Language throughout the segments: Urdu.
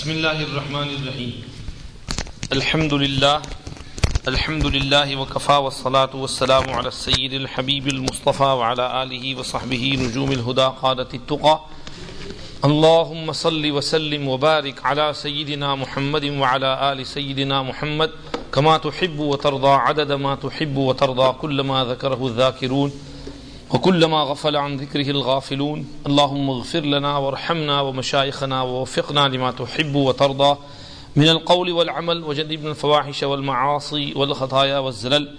بسم الله الرحمن الرحيم الحمد لله الحمد لله وكفى والصلاة والسلام على السيد الحبيب المصطفى وعلى آله وصحبه نجوم الهدى قادة التقى اللهم صل وسلم وبارك على سيدنا محمد وعلى آل سيدنا محمد كما تحب وترضى عدد ما تحب وترضى كل ما ذكره الذاكرون وكلما غفل عن ذكره الغافلون اللهم اغفر لنا وارحمنا ومشايخنا ووفقنا لما تحب وترضى من القول والعمل وجنبنا الفواحش والمعاصي والخطايا والزلل.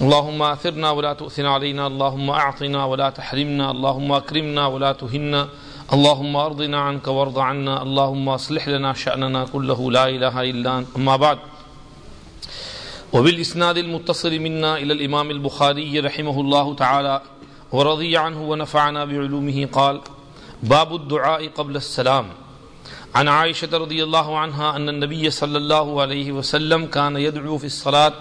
اللهم آثرنا ولا تؤثر علينا اللهم أعطنا ولا تحرمنا اللهم أكرمنا ولا تهنا. اللهم أرضنا عنك وارض عنا اللهم أصلح لنا شأننا كله لا إله إلا أنت أما بعد. وبالإسناد المتصل منا إلى الإمام البخاري رحمه الله تعالى ورضي عنه ونفعنا بعلومه قال، باب الدعاء قبل السلام. عن عائشة رضي الله عنها أن النبي صلى الله عليه وسلم كان يدعو في الصلاة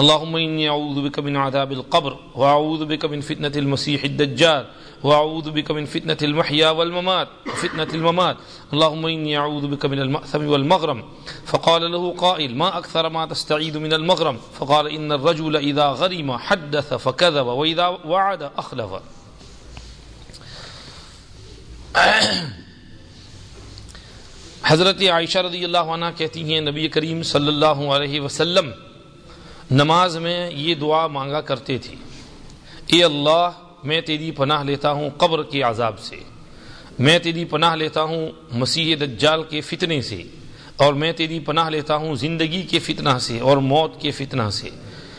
اللهم إني أعوذ بك من عذاب القبر، وأعوذ بك من فتنة المسيح الدجال وأعوذ بك من فتنة المحيا والممات وفتنة الممات اللهم إني أعوذ بك من المأثم والمغرم فقال له قائل ما أكثر ما تستعيد من المغرم فقال إن الرجل إذا غرم حدث فكذب وإذا وعد أخلف حضرت عائشہ رضی اللہ عنہ کہتی ہیں، نبی کریم صلی اللہ علیہ وسلم، نماز میں یہ دعا مانگا کرتے تھے، اے اللہ میں تیری پناہ لیتا ہوں قبر کے عذاب سے۔ میں تیری پناہ لیتا ہوں مسیح دجال کے فتنے سے۔ اور میں تیری پناہ لیتا ہوں زندگی کے فتنہ سے اور موت کے فتنہ سے۔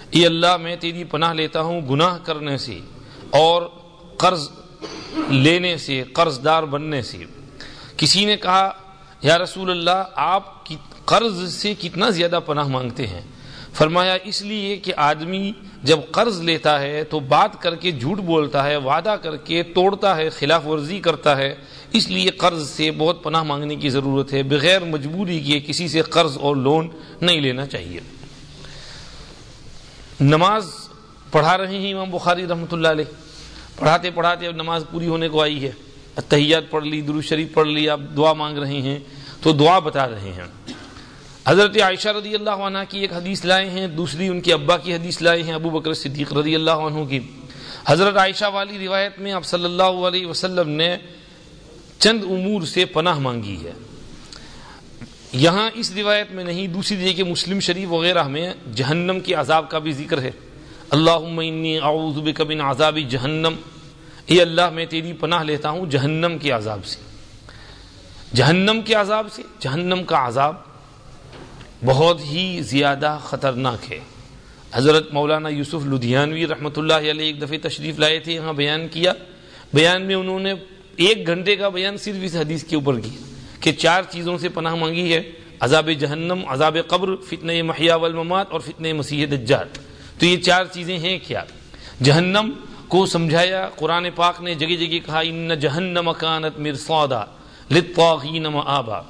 اے اللہ، میں تیری پناہ لیتا ہوں گناہ کرنے سے اور قرض لینے سے قرض دار بننے سے۔ کسی نے کہا، یا رسول اللہ، آپ قرض سے کتنا زیادہ پناہ مانگتے ہیں؟ فرمایا، اس لیے کہ آدمی جب قرض لیتا ہے تو بات کر کے جھوٹ بولتا ہے، وعدہ کر کے توڑتا ہے، خلاف ورزی کرتا ہے۔ اس لیے قرض سے بہت پناہ مانگنے کی ضرورت ہے۔ بغیر مجبوری کے کسی سے قرض اور لون نہیں لینا چاہیے۔ نماز پڑھا رہے ہیں امام بخاری رحمۃ اللہ علیہ۔ پڑھاتے پڑھاتے اب نماز پوری ہونے کو آئی ہے۔ تحیات پڑھ لی درو شریف پڑھ لی، اب دعا مانگ رہے ہیں۔ تو دعا بتا رہے ہیں۔ حضرت عائشہ رضی اللہ عنہ کی ایک حدیث لائے ہیں، دوسری ان کے ابا کی حدیث لائے ہیں، ابو بکر صدیق رضی اللہ عنہ کی۔ حضرت عائشہ والی روایت میں اب صلی اللہ علیہ وسلم نے چند امور سے پناہ مانگی ہے۔ یہاں اس روایت میں نہیں، دوسری جگہ کہ مسلم شریف وغیرہ میں جہنم کے عذاب کا بھی ذکر ہے۔ اللہ اعوذ بک من عذاب جہنم۔ اے اللہ، میں تیری پناہ لیتا ہوں جہنم کے عذاب سے۔ جہنم کے عذاب سے، جہنم کا عذاب۔ بہت ہی زیادہ خطرناک ہے۔ حضرت مولانا یوسف لدھیانوی رحمۃ اللہ علیہ ایک دفعہ تشریف لائے تھے، یہاں بیان کیا۔ بیان میں انہوں نے ایک گھنٹے کا بیان صرف اس حدیث کے اوپر کیا کہ چار چیزوں سے پناہ مانگی ہے، عذاب جہنم، عذاب قبر، فتنہ محیا والممات اور فتنہ مسیح دجال۔ تو یہ چار چیزیں ہیں کیا؟ جہنم کو سمجھایا، قرآن پاک نے جگہ جگہ کہا، ان جہنم کانت مرصادا للطاغین مآبا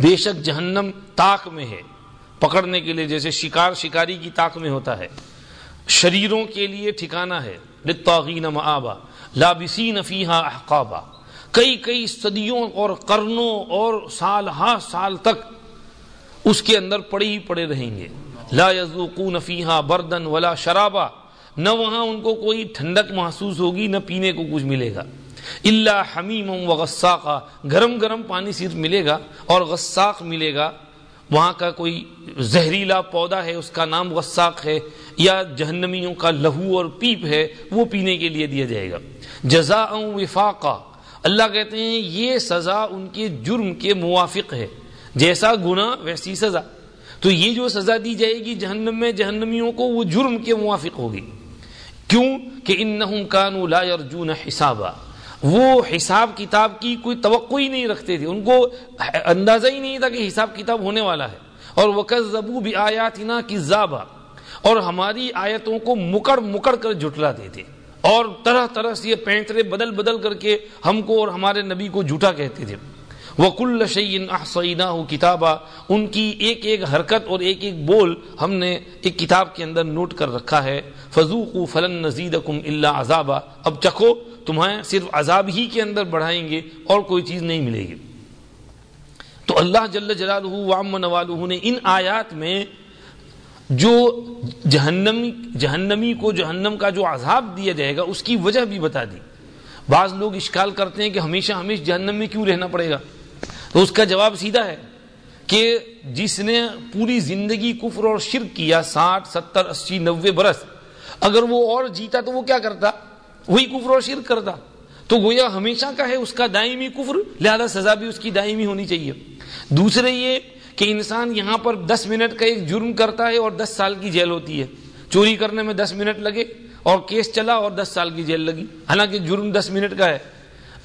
بے شک جہنم تاک میں ہے۔ پکڑنے کے لیے جیسے شکار شکاری کی تاک میں ہوتا ہے۔ شریروں کے لیے ٹھکانہ ہے۔ للطاغین مآبا، لابسین فیہا احقابا۔ کئی کئی صدیوں اور قرنوں اور سال ہا سال تک اس کے اندر پڑے ہی پڑے رہیں گے۔ لا یذوقون فیہا بردن ولا شرابا۔ نہ وہاں ان کو کوئی ٹھنڈک محسوس ہوگی، نہ پینے کو کچھ ملے گا۔ اللہ حمیم و غساقہ گرم گرم پانی صرف ملے گا اور غساق ملے گا۔ وہاں کا کوئی زہریلا پودا ہے، اس کا نام غساق ہے، یا جہنمیوں کا لہو اور پیپ ہے، وہ پینے کے لیے دیا جائے گا۔ جزا وفاقہ اللہ کہتے ہیں یہ سزا ان کے جرم کے موافق ہے۔ جیسا گناہ، ویسی سزا۔ تو یہ جو سزا دی جائے گی جہنم میں، جہنمیوں کو وہ جرم کے موافق ہوگی۔ کیوں؟ کہ انہم کانوا لا یرجون حسابا۔ وہ حساب کتاب کی کوئی توقع ہی نہیں رکھتے تھے۔ ان کو اندازہ ہی نہیں تھا کہ حساب کتاب ہونے والا ہے۔ اور وکذبوا بآیاتنا کذابا اور ہماری آیتوں کو مکڑ مکڑ کر جھٹلاتے تھے۔ اور طرح طرح سے یہ پینترے بدل بدل کر کے ہم کو اور ہمارے نبی کو جھوٹا کہتے تھے۔ وکل شعین احسینہ کتابہ ان کی ایک ایک حرکت اور ایک ایک بول ہم نے ایک کتاب کے اندر نوٹ کر رکھا ہے۔ فضوق فلن نزید کم اللہ عذابہ اب چکھو، تمہیں صرف عذاب ہی کے اندر بڑھائیں گے اور کوئی چیز نہیں ملے گی۔ تو اللہ جل جلالہ وعم نوالہ نے ان آیات میں جو جہنمی جہنمی کو، جہنم کا جو عذاب دیا جائے گا، اس کی وجہ بھی بتا دی۔ بعض لوگ اشکال کرتے ہیں کہ ہمیشہ ہمیشہ جہنم میں کیوں رہنا پڑے گا؟ تو اس کا جواب سیدھا ہے کہ جس نے پوری زندگی کفر اور شرک کیا، ساٹھ، ستر، اسی، نوے برس، اگر وہ اور جیتا تو وہ کیا کرتا؟ وہی کفر اور شرک کرتا۔ تو گویا ہمیشہ کا ہے اس کا دائمی کفر، لہذا سزا بھی اس کی دائمی ہونی چاہیے۔ دوسرے یہ کہ انسان یہاں پر دس منٹ کا ایک جرم کرتا ہے اور دس سال کی جیل ہوتی ہے۔ چوری کرنے میں دس منٹ لگے اور کیس چلا اور دس سال کی جیل لگی۔ حالانکہ جرم دس منٹ کا ہے۔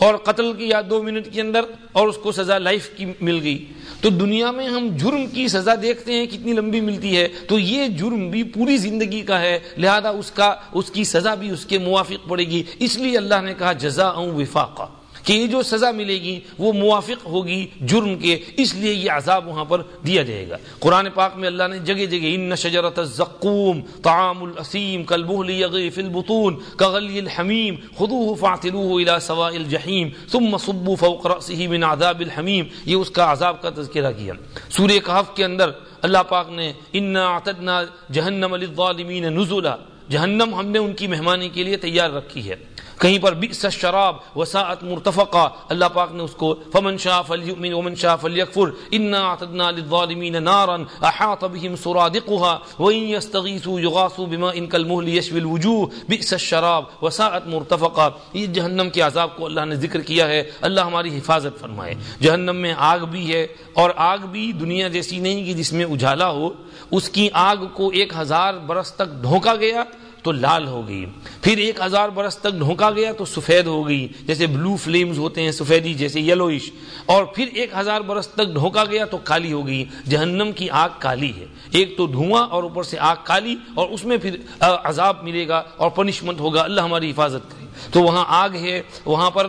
اور قتل کی یا دو منٹ کے اندر اور اس کو سزا لائف کی مل گئی۔ تو دنیا میں ہم جرم کی سزا دیکھتے ہیں کتنی لمبی ملتی ہے۔ تو یہ جرم بھی پوری زندگی کا ہے، لہذا اس کا، اس کی سزا بھی اس کے موافق پڑے گی۔ اس لیے اللہ نے کہا جزا وفاقہ کہ یہ جو سزا ملے گی وہ موافق ہوگی جرم کے، اس لیے یہ عذاب وہاں پر دیا جائے گا۔ قرآن پاک میں اللہ نے جگہ جگہ ان شجرت الزقوم طعام الاسیم کالبہل یغی فی البطون کغلی الحمیم خذوه فاعتلوه الى سواء الجحیم ثم صبوا فوق رأسه من عذاب الحمیم۔ یہ اس کا عذاب کا تذکرہ کیا۔ سورہ کہف کے اندر اللہ پاک نے انا اعتدنا جہنم للظالمین نزلا۔ جہنم ہم نے ان کی مہمانی کے لیے تیار رکھی ہے۔ کہیں پر بئس الشراب وساعت مرتفقا اللہ پاک نے اس کو فمن شاء فلیؤمن ومن شاء فلیکفر انا اعتدنا للظالمین نارا احاط بهم سرادقها وان يستغيثوا يغاثوا بماء كالمهل يشوي الوجوه، بئس الشراب وساعت مرتفقا یہ جہنم کے عذاب کو اللہ نے ذکر کیا ہے، اللہ ہماری حفاظت فرمائے۔ جہنم میں آگ بھی ہے، اور آگ بھی دنیا جیسی نہیں کہ جس میں اجالا ہو، اس کی آگ کو ایک ہزار برس تک ڈھونکا گیا تو لال ہو گئی۔ پھر ایک ہزار برس تک ڈھونکا گیا تو سفید ہو گئی۔ جیسے بلو فلیمز ہوتے ہیں سفیدی، جیسے یلوئش اور پھر ایک ہزار برس تک ڈھونکا گیا تو کالی ہو گئی۔ جہنم کی آگ کالی ہے۔ ایک تو دھواں اور اوپر سے آگ کالی اور اس میں پھر عذاب ملے گا اور پنشمنٹ ہوگا۔ اللہ ہماری حفاظت کرے۔ تو وہاں آگ ہے، وہاں پر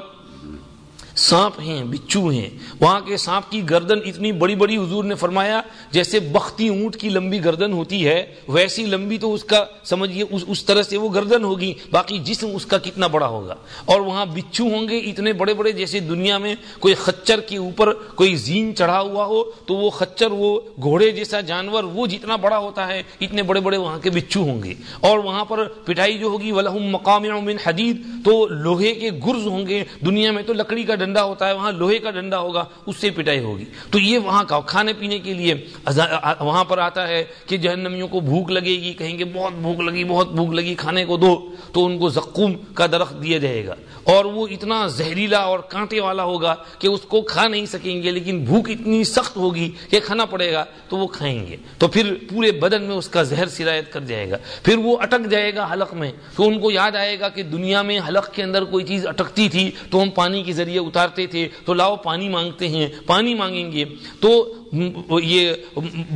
سانپ ہیں بچو ہیں۔ وہاں کے سانپ کی گردن اتنی بڑی بڑی حضور نے فرمایا جیسے بختی اونٹ کی لمبی گردن ہوتی ہے ویسی لمبی تو اس کا سمجھیے اس, اس طرح سے وہ گردن ہوگی باقی جسم اس کا کتنا بڑا ہوگا۔ اور وہاں بچو ہوں گے اتنے بڑے بڑے جیسے دنیا میں کوئی خچر کے اوپر کوئی زین چڑھا ہوا ہو تو وہ خچر وہ گھوڑے جیسا جانور وہ جتنا بڑا ہوتا ہے اتنے بڑے بڑے وہاں کے بچو ہوں گے۔ اور وہاں پر پٹائی جو ہوگی ولہم مقام من حدید تو لوہے کے گرز ہوں گے۔ دنیا میں تو لکڑی کا ڈنڈا ہوتا ہے، وہاں لوہے کا ڈنڈا ہوگا، اس سے پٹائی ہوگی۔ تو یہ وہاں کا کھانے پینے کے لیے وہاں پر آتا ہے کہ جہنمیوں کو بھوک لگے گی کہیں گے بہت بھوک لگی، بہت بھوک لگی، کھانے کو دو۔ تو ان کو زقوم کا درخت دیا جائے گا۔ اور وہ اتنا زہریلا اور کانٹے والا ہوگا کہ اس کو کھا نہیں سکیں گے، لیکن بھوک اتنی سخت ہوگی کہ کھانا پڑے گا تو وہ کھائیں گے۔ تو پھر پورے بدن میں اس کا زہر سرایت کر جائے گا۔ پھر وہ اٹک جائے گا حلق میں۔ تو ان کو یاد آئے گا کہ دنیا میں حلق کے اندر کوئی چیز اٹکتی تھی تو ہم پانی کے ذریعے اتارتے تھے تو لاؤ پانی مانگتے ہیں پانی مانگیں گے۔ تو یہ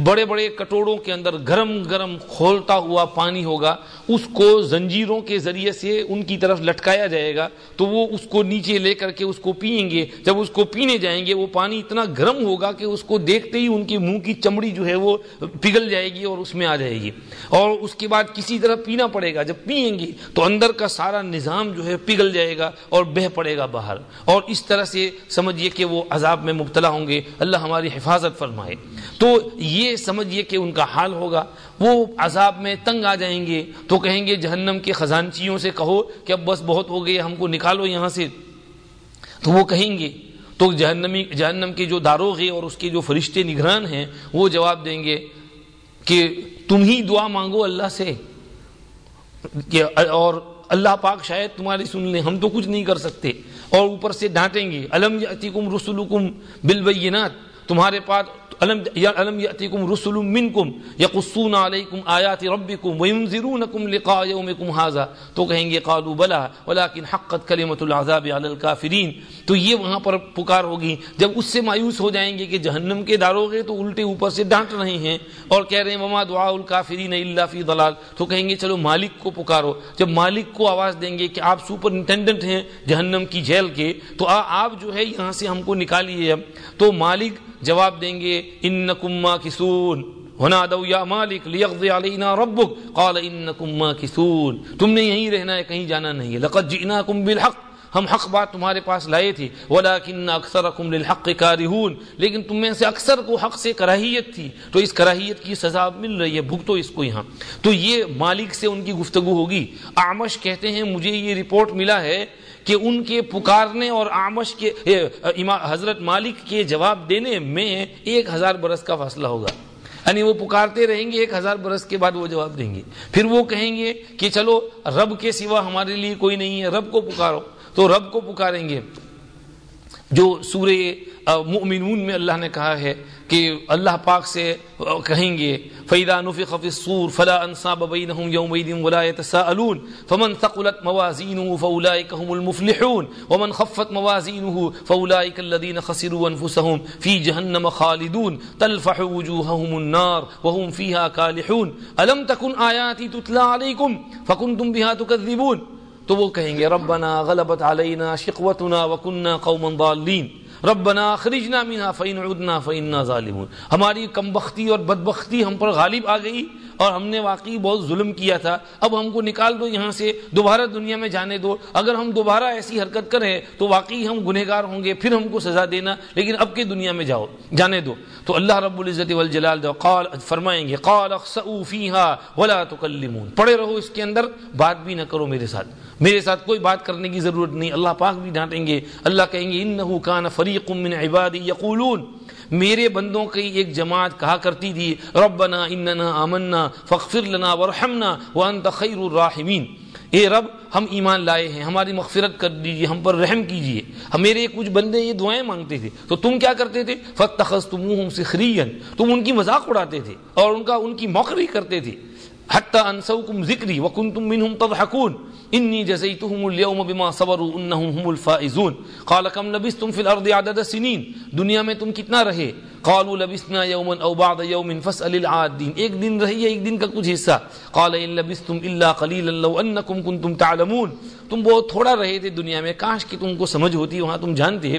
بڑے بڑے کٹوڑوں کے اندر گرم گرم کھولتا ہوا پانی ہوگا، اس کو زنجیروں کے ذریعے سے ان کی طرف لٹکایا جائے گا، تو وہ اس کو نیچے لے کر کے اس کو پئیں گے۔ جب اس کو پینے جائیں گے، وہ پانی اتنا گرم ہوگا کہ اس کو دیکھتے ہی ان کے منہ کی چمڑی جو ہے وہ پگھل جائے گی اور اس میں آ جائے گی۔ اور اس کے بعد کسی طرح پینا پڑے گا، جب پئیں گے تو اندر کا سارا نظام جو ہے پگھل جائے گا اور بہ پڑے گا باہر۔ اور اس طرح سے سمجھیے کہ وہ عذاب میں مبتلا ہوں گے۔ اللہ ہماری حفاظت فرمائے۔ تو یہ سمجھیے کہ ان کا حال ہوگا۔ وہ عذاب میں تنگ آ جائیں گے۔ تو کہیں گے، جہنم کے خزانچیوں سے کہو کہ اب بس بہت ہو گئے ہم کو نکالو یہاں سے۔ تو وہ کہیں گے۔ تو جہنمی، جہنم کے جو داروغے اور اس کے جو فرشتے نگران ہیں، وہ جواب دیں گے کہ تم ہی دعا مانگو اللہ سے۔ کہ اور اللہ پاک شاید تمہاری سن لیں، ہم تو کچھ نہیں کر سکتے۔ اور اوپر سے ڈانٹیں گے، الم یاتیکم رسولکم بالبینات؟ تمہارے پاس الم یاتیکم رسل منکم یقصون علیکم آیات ربکم وینذرونکم لقاء یومکم ھذا۔ تو کہیں گے، قالوا بلا ولكن حقت کلمۃ العذاب علی الکافرین۔ تو یہ وہاں پر پکار ہوگی۔ جب اس سے مایوس ہو جائیں گے کہ جہنم کے داروغے تو الٹے اوپر سے ڈانٹ رہے ہیں اور کہہ رہے ہیں، وما دعاء الکافرین الا فی ضلال۔ تو کہیں گے، چلو مالک کو پکارو۔ جب مالک کو آواز دیں گے کہ آپ سپر انٹینڈنٹ ہیں جہنم کی جیل کے، تو آپ جو ہے یہاں سے ہم کو نکالیے۔ تو مالک جواب دیں گے انکم ماکسون ونادوا یا مالک لیقض علینا ربک قال انکم ماکسون تم نے یہیں رہنا ہے، کہیں جانا نہیں ہے. لقد جئناکم بالحق. ہم حق بات تمہارے پاس لائے تھے۔ ولیکن اکثرکم للحق کارہون لیکن تم میں سے اکثر کو حق سے کراہیت تھی۔ تو اس کراہیت کی سزا مل رہی ہے۔ بھگتو اس کو یہاں۔ تو یہ مالک سے ان کی گفتگو ہوگی۔ آمش کہتے ہیں، مجھے یہ رپورٹ ملا ہے کہ ان کے پکارنے اور آمش کے حضرت مالک کے جواب دینے میں ایک ہزار برس کا فاصلہ ہوگا۔ یعنی وہ پکارتے رہیں گے، ایک ہزار برس کے بعد وہ جواب دیں گے۔ پھر وہ کہیں گے کہ چلو، رب کے سوا ہمارے لیے کوئی نہیں ہے، رب کو پکارو۔ تو رب کو پکاریں گے۔ جو سورہ مؤمنون میں اللہ نے کہا ہے کہ اللہ پاک سے کہیں گے فیدا نفخ فی الصور فلا انصاب بینہم یوم یومئذ ولا يتساءلون فمن ثقلت موازینه فاولئک هم المفلحون ومن خفت موازینه فاولئک الذین خسروا انفسهم فی جہنم خالدون تلفح وجوههم النار وهم فيها كالحون الم تكن آیاتی تتلى علیکم فکنتم بها تکذبون تو وہ کہیں گے، ربنا غلبت علینا شقوتنا وکنا قوما ضالین ربنا خرجنا منها، فإن عدنا فإنا ظالمون. ہماری کم بختی اور بدبختی ہم پر غالب آ گئی اور ہم نے واقعی بہت ظلم کیا تھا۔ اب ہم کو نکال دو یہاں سے، دوبارہ دنیا میں جانے دو۔ اگر ہم دوبارہ ایسی حرکت کریں تو واقعی ہم گنہگار ہوں گے، پھر ہم کو سزا دینا۔ لیکن اب کے دنیا میں جاؤ، جانے دو۔ تو اللہ رب العزت والجلال دو قال، فرمائیں گے، قال اخسؤوا فيها ولا تكلمون پڑے رہو اس کے اندر، بات بھی نہ کرو میرے ساتھ۔ میرے ساتھ کوئی بات کرنے کی ضرورت نہیں، اللہ پاک بھی ڈانٹیں گے۔ اللہ کہیں گے، انہو کان فریق من عبادی یقولون۔ میرے بندوں کی ایک جماعت کہا کرتی تھی، ربنا اننا آمنا فاغفر لنا ورحمنا وانت خیر الراحمین۔ اے رب، ہم ایمان لائے ہیں، ہماری مغفرت کر دیجیے ہم پر رحم کیجیے ہم میرے کچھ بندے یہ دعائیں مانگتے تھے، تو تم کیا کرتے تھے؟ فتخذتموہم سخریا تم ان کی مذاق اڑاتے تھے اور ان کا، ان کی موقری کرتے تھے۔ حتی انسوکم ذکری وکنتم منہم تضحکون انی جزیتهم اليوم بما صبروا انهم هم الفائزون. قال، كم لبستم في الارض عدد سنين؟ دنیا میں تم کتنا رہے؟ قالوا، لبسنا يوما او بعض يوم فاسال العادين. ایک دن رہی ایک دن کا کچھ حصہ. قال ان لبستم الا قليلا لو انكم كنتم تعلمون. تم بہت تھوڑا رہے تھے دنیا میں، کاش کہ تم کو سمجھ ہوتی، وہاں تم جانتے۔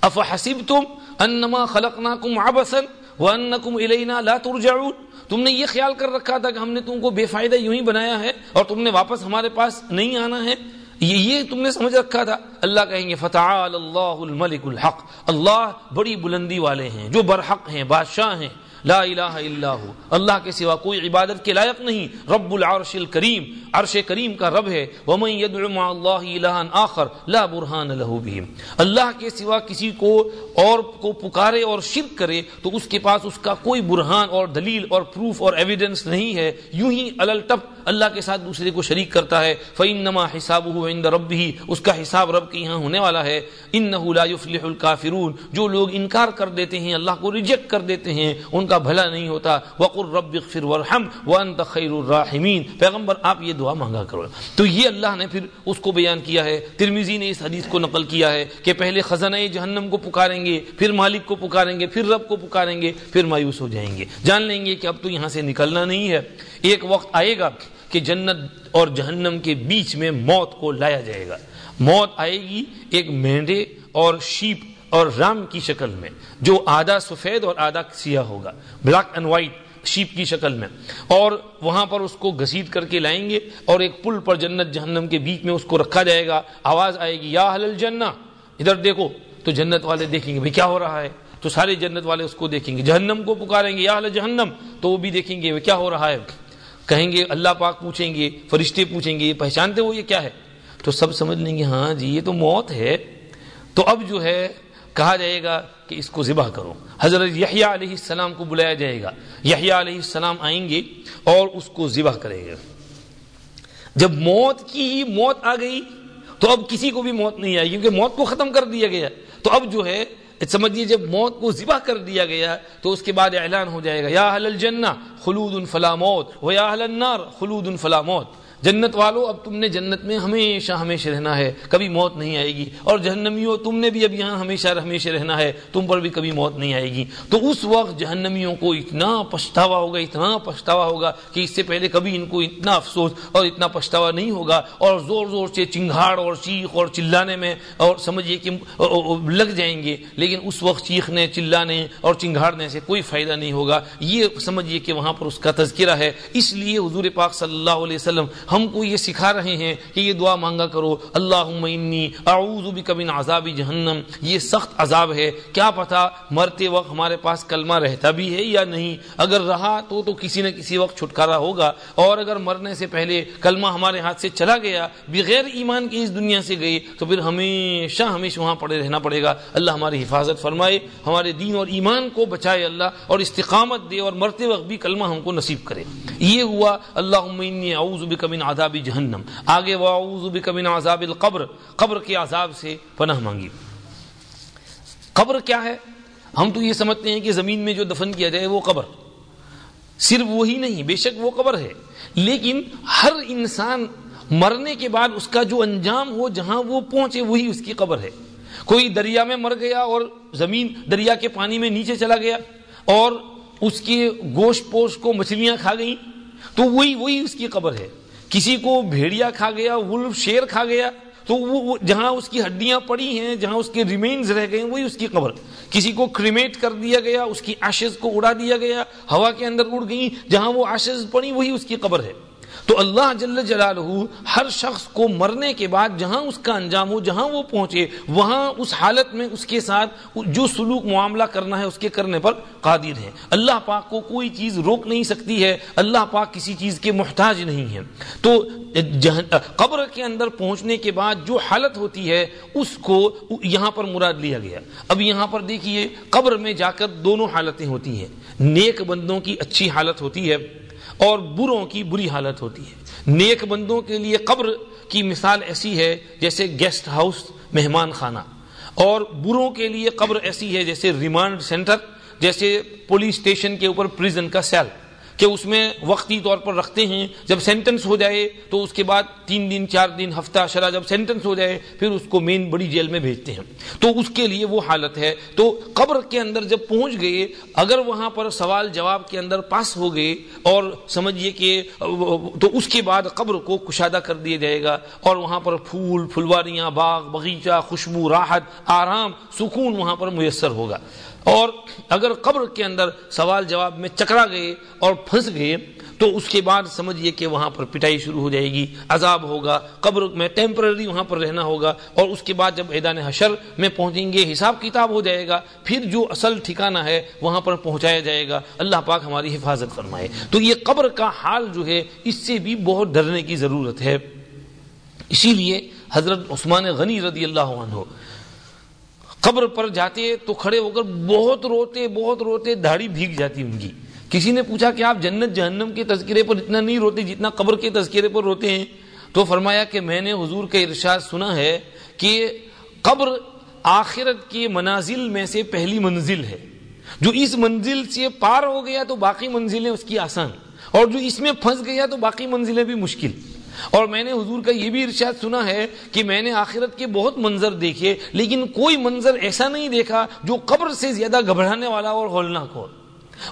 افحسبتم انما خلقناكم عبثا وانكم الينا لا ترجعون؟ تم نے یہ خیال کر رکھا تھا کہ ہم نے تم کو بے فائدہ یوں ہی بنایا ہے اور تم نے واپس ہمارے پاس نہیں آنا ہے؟ یہ یہ تم نے سمجھ رکھا تھا۔ اللہ کہیں گے فتح اللہ الملک الحق اللہ بڑی بلندی والے ہیں، جو برحق ہیں، بادشاہ ہیں۔ لا الہ الا ہو۔ اللہ کے سوا کوئی عبادت کے لائق نہیں۔ رب العرش الکریم۔ عرش کریم کا رب ہے۔ ومن يدعو مع الله الها آخر لا برهان له بهم اللہ کے سوا کسی کو اور کو پکارے اور شرک کرے تو اس کے پاس اس کا کوئی برہان اور دلیل اور پروف اور ایویڈنس نہیں ہے۔ یوں ہی الٹپ اللہ کے ساتھ دوسرے کو شریک کرتا ہے۔ فَإِنَّمَا حِسَابُهُ عِنْدَ رَبِّهِ۔ اس کا حساب رب کے یہاں ہونے والا ہے۔ إِنَّهُ لَا يُفْلِحُ الْكَافِرُونَ۔ جو لوگ انکار کر دیتے ہیں، اللہ کو ریجیکٹ کر دیتے ہیں، ان کا بھلا نہیں ہوتا۔ وقر رب اغفر ورحم وانت خیر الراحمین پیغمبر، آپ یہ دعا مانگا کرو۔ تو یہ اللہ نے پھر اس کو بیان کیا ہے۔ ترمیزی نے اس حدیث کو نقل کیا ہے کہ پہلے خزانہ جہنم کو پکاریں گے، پھر مالک کو پکاریں گے، پھر رب کو پکاریں گے، پھر مایوس ہو جائیں گے۔ جان لیں گے کہ اب تو یہاں سے نکلنا نہیں ہے۔ ایک وقت آئے گا کہ جنت اور جہنم کے بیچ میں موت کو لایا جائے گا۔ موت آئے گی ایک مینڈے اور شیپ اور رام کی شکل میں، جو آدھا سفید اور آدھا سیاہ ہوگا بلیک اینڈ وائٹ شیپ کی شکل میں۔ اور وہاں پر اس کو گسیٹ کر کے لائیں گے اور ایک پل پر جنت جہنم کے بیچ میں اس کو رکھا جائے گا۔ آواز آئے گی، یا حلل جنہ ادھر دیکھو، تو جنت والے دیکھیں گے بھائی کیا ہو رہا ہے؟ تو سارے جنت والے اس کو دیکھیں گے۔ جہنم کو پکاریں گے، یا حل جہنم، تو وہ بھی دیکھیں گے کیا ہو رہا ہے؟ کہیں گے، اللہ پاک پوچھیں گے، فرشتے پوچھیں گے، پہچانتے وہ یہ کیا ہے؟ تو سب سمجھ لیں گے ہاں جی یہ تو موت ہے۔ تو اب جو ہے کہا جائے گا کہ اس کو ذبح کرو۔ حضرت یحییٰ علیہ السلام کو بلایا جائے گا۔ یحییٰ علیہ السلام آئیں گے اور اس کو ذبح کریں گے۔ جب موت کی ہی موت آ گئی تو اب کسی کو بھی موت نہیں آئی، کیونکہ موت کو ختم کر دیا گیا۔ تو اب جو ہے، سمجھیے جب موت کو ذبح کر دیا گیا تو اس کے بعد اعلان ہو جائے گا، یا حل الجنہ، خلود فلا موت، و یا حل النار، خلود فلا موت۔ جنت والو، اب تم نے جنت میں ہمیشہ ہمیشہ رہنا ہے، کبھی موت نہیں آئے گی۔ اور جہنمیوں، تم نے بھی اب یہاں ہمیشہ ہمیشہ رہنا ہے، تم پر بھی کبھی موت نہیں آئے گی۔ تو اس وقت جہنمیوں کو اتنا پچھتاوا ہوگا، اتنا پچھتاوا ہوگا کہ اس سے پہلے کبھی ان کو اتنا افسوس اور اتنا پچھتاوا نہیں ہوگا۔ اور زور زور سے چنگھاڑ اور چیخ اور چلانے میں اور سمجھیے کہ لگ جائیں گے، لیکن اس وقت چیخنے، چلانے اور چنگھاڑنے سے کوئی فائدہ نہیں ہوگا۔ یہ سمجھیے کہ وہاں پر اس کا تذکرہ ہے۔ اس لیے حضور پاک صلی اللہ علیہ وسلم ہم کو یہ سکھا رہے ہیں کہ یہ دعا مانگا کرو۔ اللہ اعوذ بک من عذاب جہنم۔ یہ سخت عذاب ہے۔ کیا پتا مرتے وقت ہمارے پاس کلمہ رہتا بھی ہے یا نہیں۔ اگر رہا تو تو کسی نہ کسی وقت چھٹکارا ہوگا۔ اور اگر مرنے سے پہلے کلمہ ہمارے ہاتھ سے چلا گیا، بغیر ایمان کی اس دنیا سے گئی، تو پھر ہمیشہ ہمیشہ وہاں پڑے رہنا پڑے گا۔ اللہ ہماری حفاظت فرمائے، ہمارے دین اور ایمان کو بچائے اللہ، اور استقامت دے اور مرتے وقت بھی کلمہ ہم کو نصیب کرے۔ یہ ہوا۔ اللہ اعوذ بک من من عذاب جہنم۔ آگے واعوذ بک من عذاب القبر۔ قبر کے عذاب سے پناہ مانگی۔ قبر کیا ہے؟ ہم تو یہ سمجھتے ہیں کہ زمین میں جو دفن کیا جائے وہ قبر۔ صرف وہی نہیں، بے شک وہ قبر ہے۔ لیکن ہر انسان مرنے کے بعد اس کا جو انجام ہو، جہاں وہ پہنچے، وہی اس کی قبر ہے۔ کوئی دریا میں مر گیا اور زمین دریا کے پانی میں نیچے چلا گیا اور اس کے گوشت پوش کو مچھلیاں کھا گئیں، تو وہی وہی اس کی قبر ہے۔ کسی کو بھیڑیا کھا گیا، ولف شیر کھا گیا، تو وہ جہاں اس کی ہڈیاں پڑی ہیں، جہاں اس کے ریمینز رہ گئے وہی اس کی قبر۔ کسی کو کریمیٹ کر دیا گیا، اس کی آشز کو اڑا دیا گیا، ہوا کے اندر اڑ گئی جہاں وہ آشز پڑی، وہی اس کی قبر ہے۔ تو اللہ جل جلالہ ہر شخص کو مرنے کے بعد جہاں اس کا انجام ہو، جہاں وہ پہنچے، وہاں اس حالت میں اس کے ساتھ جو سلوک معاملہ کرنا ہے، اس کے کرنے پر قادر ہے اللہ پاک کو کوئی چیز روک نہیں سکتی ہے، اللہ پاک کسی چیز کے محتاج نہیں ہے تو قبر کے اندر پہنچنے کے بعد جو حالت ہوتی ہے، اس کو یہاں پر مراد لیا گیا۔ اب یہاں پر دیکھیے، قبر میں جا کر دونوں حالتیں ہوتی ہیں۔ نیک بندوں کی اچھی حالت ہوتی ہے اور بروں کی بری حالت ہوتی ہے۔ نیک بندوں کے لیے قبر کی مثال ایسی ہے جیسے گیسٹ ہاؤس مہمان خانہ۔ اور بروں کے لیے قبر ایسی ہے جیسے ریمانڈ سینٹر جیسے پولیس اسٹیشن کے اوپر پریزن کا سیل کہ اس میں وقتی طور پر رکھتے ہیں، جب سینٹنس ہو جائے تو اس کے بعد تین دن، چار دن، ہفتہ شرح جب سینٹنس ہو جائے پھر اس کو مین بڑی جیل میں بھیجتے ہیں۔ تو اس کے لیے وہ حالت ہے۔ تو قبر کے اندر جب پہنچ گئے، اگر وہاں پر سوال جواب کے اندر پاس ہو گئے اور سمجھیے کہ تو اس کے بعد قبر کو کشادہ کر دیا جائے گا اور وہاں پر پھول، پھلواریاں، باغ، باغیچہ، خوشبو، راحت، آرام، سکون وہاں پر میسر ہوگا۔ اور اگر قبر کے اندر سوال جواب میں چکرا گئے اور پھنس گئے، تو اس کے بعد سمجھیے کہ وہاں پر پٹائی شروع ہو جائے گی، عذاب ہوگا، قبر میں ٹیمپرری وہاں پر رہنا ہوگا، اور اس کے بعد جب میدان حشر میں پہنچیں گے، حساب کتاب ہو جائے گا، پھر جو اصل ٹھکانہ ہے وہاں پر پہنچایا جائے گا۔ اللہ پاک ہماری حفاظت فرمائے۔ تو یہ قبر کا حال جو ہے، اس سے بھی بہت ڈرنے کی ضرورت ہے۔ اسی لیے حضرت عثمان غنی رضی اللہ عنہ قبر پر جاتے تو کھڑے ہو کر بہت روتے بہت روتے داڑھی بھیگ جاتی ان کی۔ کسی نے پوچھا کہ آپ جنت جہنم کے تذکرے پر اتنا نہیں روتے جتنا قبر کے تذکرے پر روتے ہیں؟ تو فرمایا کہ میں نے حضور کا ارشاد سنا ہے کہ قبر آخرت کے منازل میں سے پہلی منزل ہے۔ جو اس منزل سے پار ہو گیا تو باقی منزلیں اس کی آسان، اور جو اس میں پھنس گیا تو باقی منزلیں بھی مشکل۔ اور میں نے حضور کا یہ بھی ارشاد سنا ہے کہ میں نے آخرت کے بہت منظر دیکھے، لیکن کوئی منظر ایسا نہیں دیکھا جو قبر سے زیادہ گھبرانے والا اور ہولناک ہو۔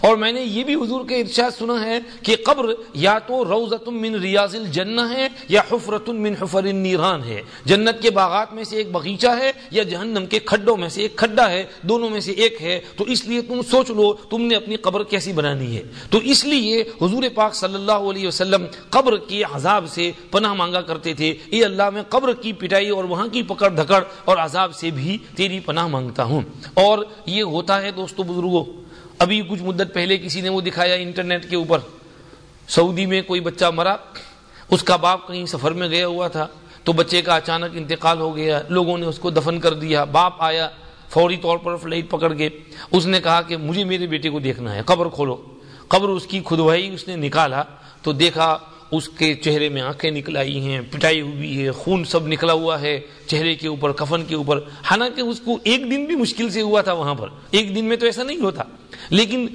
اور میں نے یہ بھی حضور کے ارشاد سنا ہے کہ قبر یا تو روزت من ریاض الجنہ ہے یا حفرت من حفر النیران ہے۔ جنت کے باغات میں سے ایک باغیچہ ہے یا جہنم کے کھڈوں میں سے ایک کھڈا ہے، دونوں میں سے ایک ہے۔ تو اس لیے تم سوچ لو تم نے اپنی قبر کیسی بنانی ہے۔ تو اس لیے حضور پاک صلی اللہ علیہ وسلم قبر کے عذاب سے پناہ مانگا کرتے تھے۔ اے اللہ، میں قبر کی پٹائی اور وہاں کی پکڑ دھکڑ اور عذاب سے بھی تیری پناہ مانگتا ہوں۔ اور یہ ہوتا ہے دوستو بزرگوں ابھی کچھ مدت پہلے کسی نے وہ دکھایا انٹرنیٹ کے اوپر، سعودی میں کوئی بچہ مرا، اس کا باپ کہیں سفر میں گیا ہوا تھا، تو بچے کا اچانک انتقال ہو گیا، لوگوں نے اس کو دفن کر دیا، باپ آیا، فوری طور پر فلائٹ پکڑ کے، اس نے کہا کہ مجھے میرے بیٹے کو دیکھنا ہے، قبر کھولو۔ قبر اس کی کھدوائی اس نے نکالا، تو دیکھا اس کے چہرے میں آنکھیں نکل آئی ہیں، پٹائی ہوئی ہے، خون سب نکلا ہوا ہے چہرے کے اوپر، کفن کے اوپر۔ حالانکہ اس کو ایک دن بھی مشکل سے ہوا تھا وہاں پر۔ ایک دن میں تو ایسا نہیں ہوتا۔ لیکن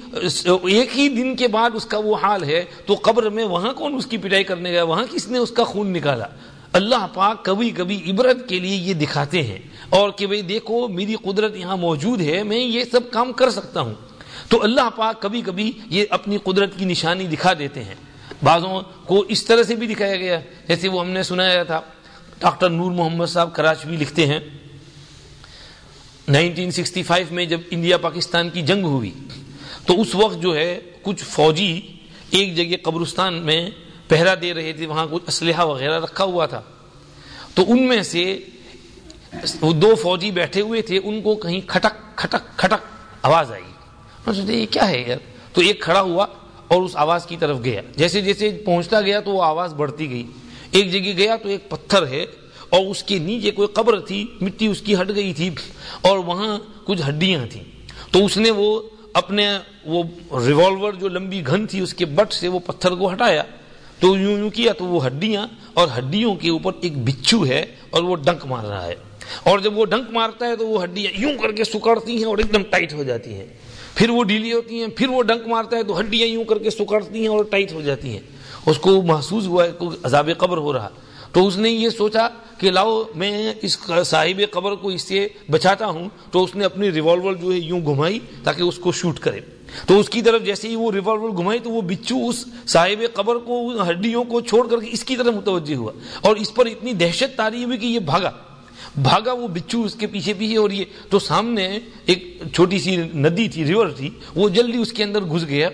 ایک ہی دن کے بعد اس کا وہ حال ہے تو قبر میں وہاں کون اس کی پٹائی کرنے گیا؟ وہاں کس نے اس کا خون نکالا؟ اللہ پاک کبھی کبھی عبرت کے لیے یہ دکھاتے ہیں۔ اور کہ بھئی دیکھو، میری قدرت یہاں موجود ہے، میں یہ سب کام کر سکتا ہوں۔ تو اللہ پاک کبھی کبھی یہ اپنی قدرت کی نشانی دکھا دیتے ہیں۔ بعضوں کو اس طرح سے بھی دکھایا گیا جیسے وہ ہم نے سنایا تھا، ڈاکٹر نور محمد صاحب کراچی بھی لکھتے ہیں۔ 1965 میں جب انڈیا پاکستان کی جنگ ہوئی، تو اس وقت جو ہے، کچھ فوجی ایک جگہ قبرستان میں پہرا دے رہے تھے، وہاں کچھ اسلحہ وغیرہ رکھا ہوا تھا۔ تو ان میں سے وہ دو فوجی بیٹھے ہوئے تھے، ان کو کہیں کھٹک کھٹک کھٹک آواز آئی۔ سوچتے یہ کیا ہے یار؟ تو ایک کھڑا ہوا اور اس آواز کی طرف گیا۔ جیسے جیسے پہنچتا گیا تو وہ آواز بڑھتی گئی۔ ایک جگہ گیا تو ایک پتھر ہے اور اس کے نیچے کوئی قبر تھی، مٹی اس کی ہٹ گئی تھی اور وہاں کچھ ہڈیاں تھیں۔ تو اس نے وہ اپنے وہ ریوالور جو لمبی گھن تھی اس کے بٹ سے وہ پتھر کو ہٹایا۔ تو یوں یوں کیا تو وہ ہڈیاں اور ہڈیوں کے اوپر ایک بچھو ہے اور وہ ڈنک مار رہا ہے۔ اور جب وہ ڈنک مارتا ہے تو وہ ہڈیاں یوں کر کے سکڑتی ہیں اور ایک دم ٹائٹ ہو جاتی ہیں۔ پھر وہ ڈھیلی ہوتی ہیں، پھر وہ ڈنک مارتا ہے تو ہڈیاں یوں کر کے سکڑتی ہیں اور ٹائٹ ہو جاتی ہیں۔ اس کو محسوس ہوا ہے عذاب قبر ہو رہا۔ تو اس نے یہ سوچا کہ لاؤ، میں اس صاحب قبر کو اس سے بچاتا ہوں۔ تو اس نے اپنی ریوالور جو ہے یوں گھمائی تاکہ اس کو شوٹ کرے۔ تو اس کی طرف جیسے ہی وہ ریوالور گھمائی تو وہ بچو اس صاحب قبر کو، ہڈیوں کو چھوڑ کر کے اس کی طرف متوجہ ہوا۔ اور اس پر اتنی دہشت تاری ہوئی کہ یہ بھاگا۔ بھاگا وہ بچو اس کے پیچھے پیچھے اور یہ تو سامنے ایک چھوٹی سی ندی تھی ریور تھی، وہ جلدی اس کے اندر گھس گیا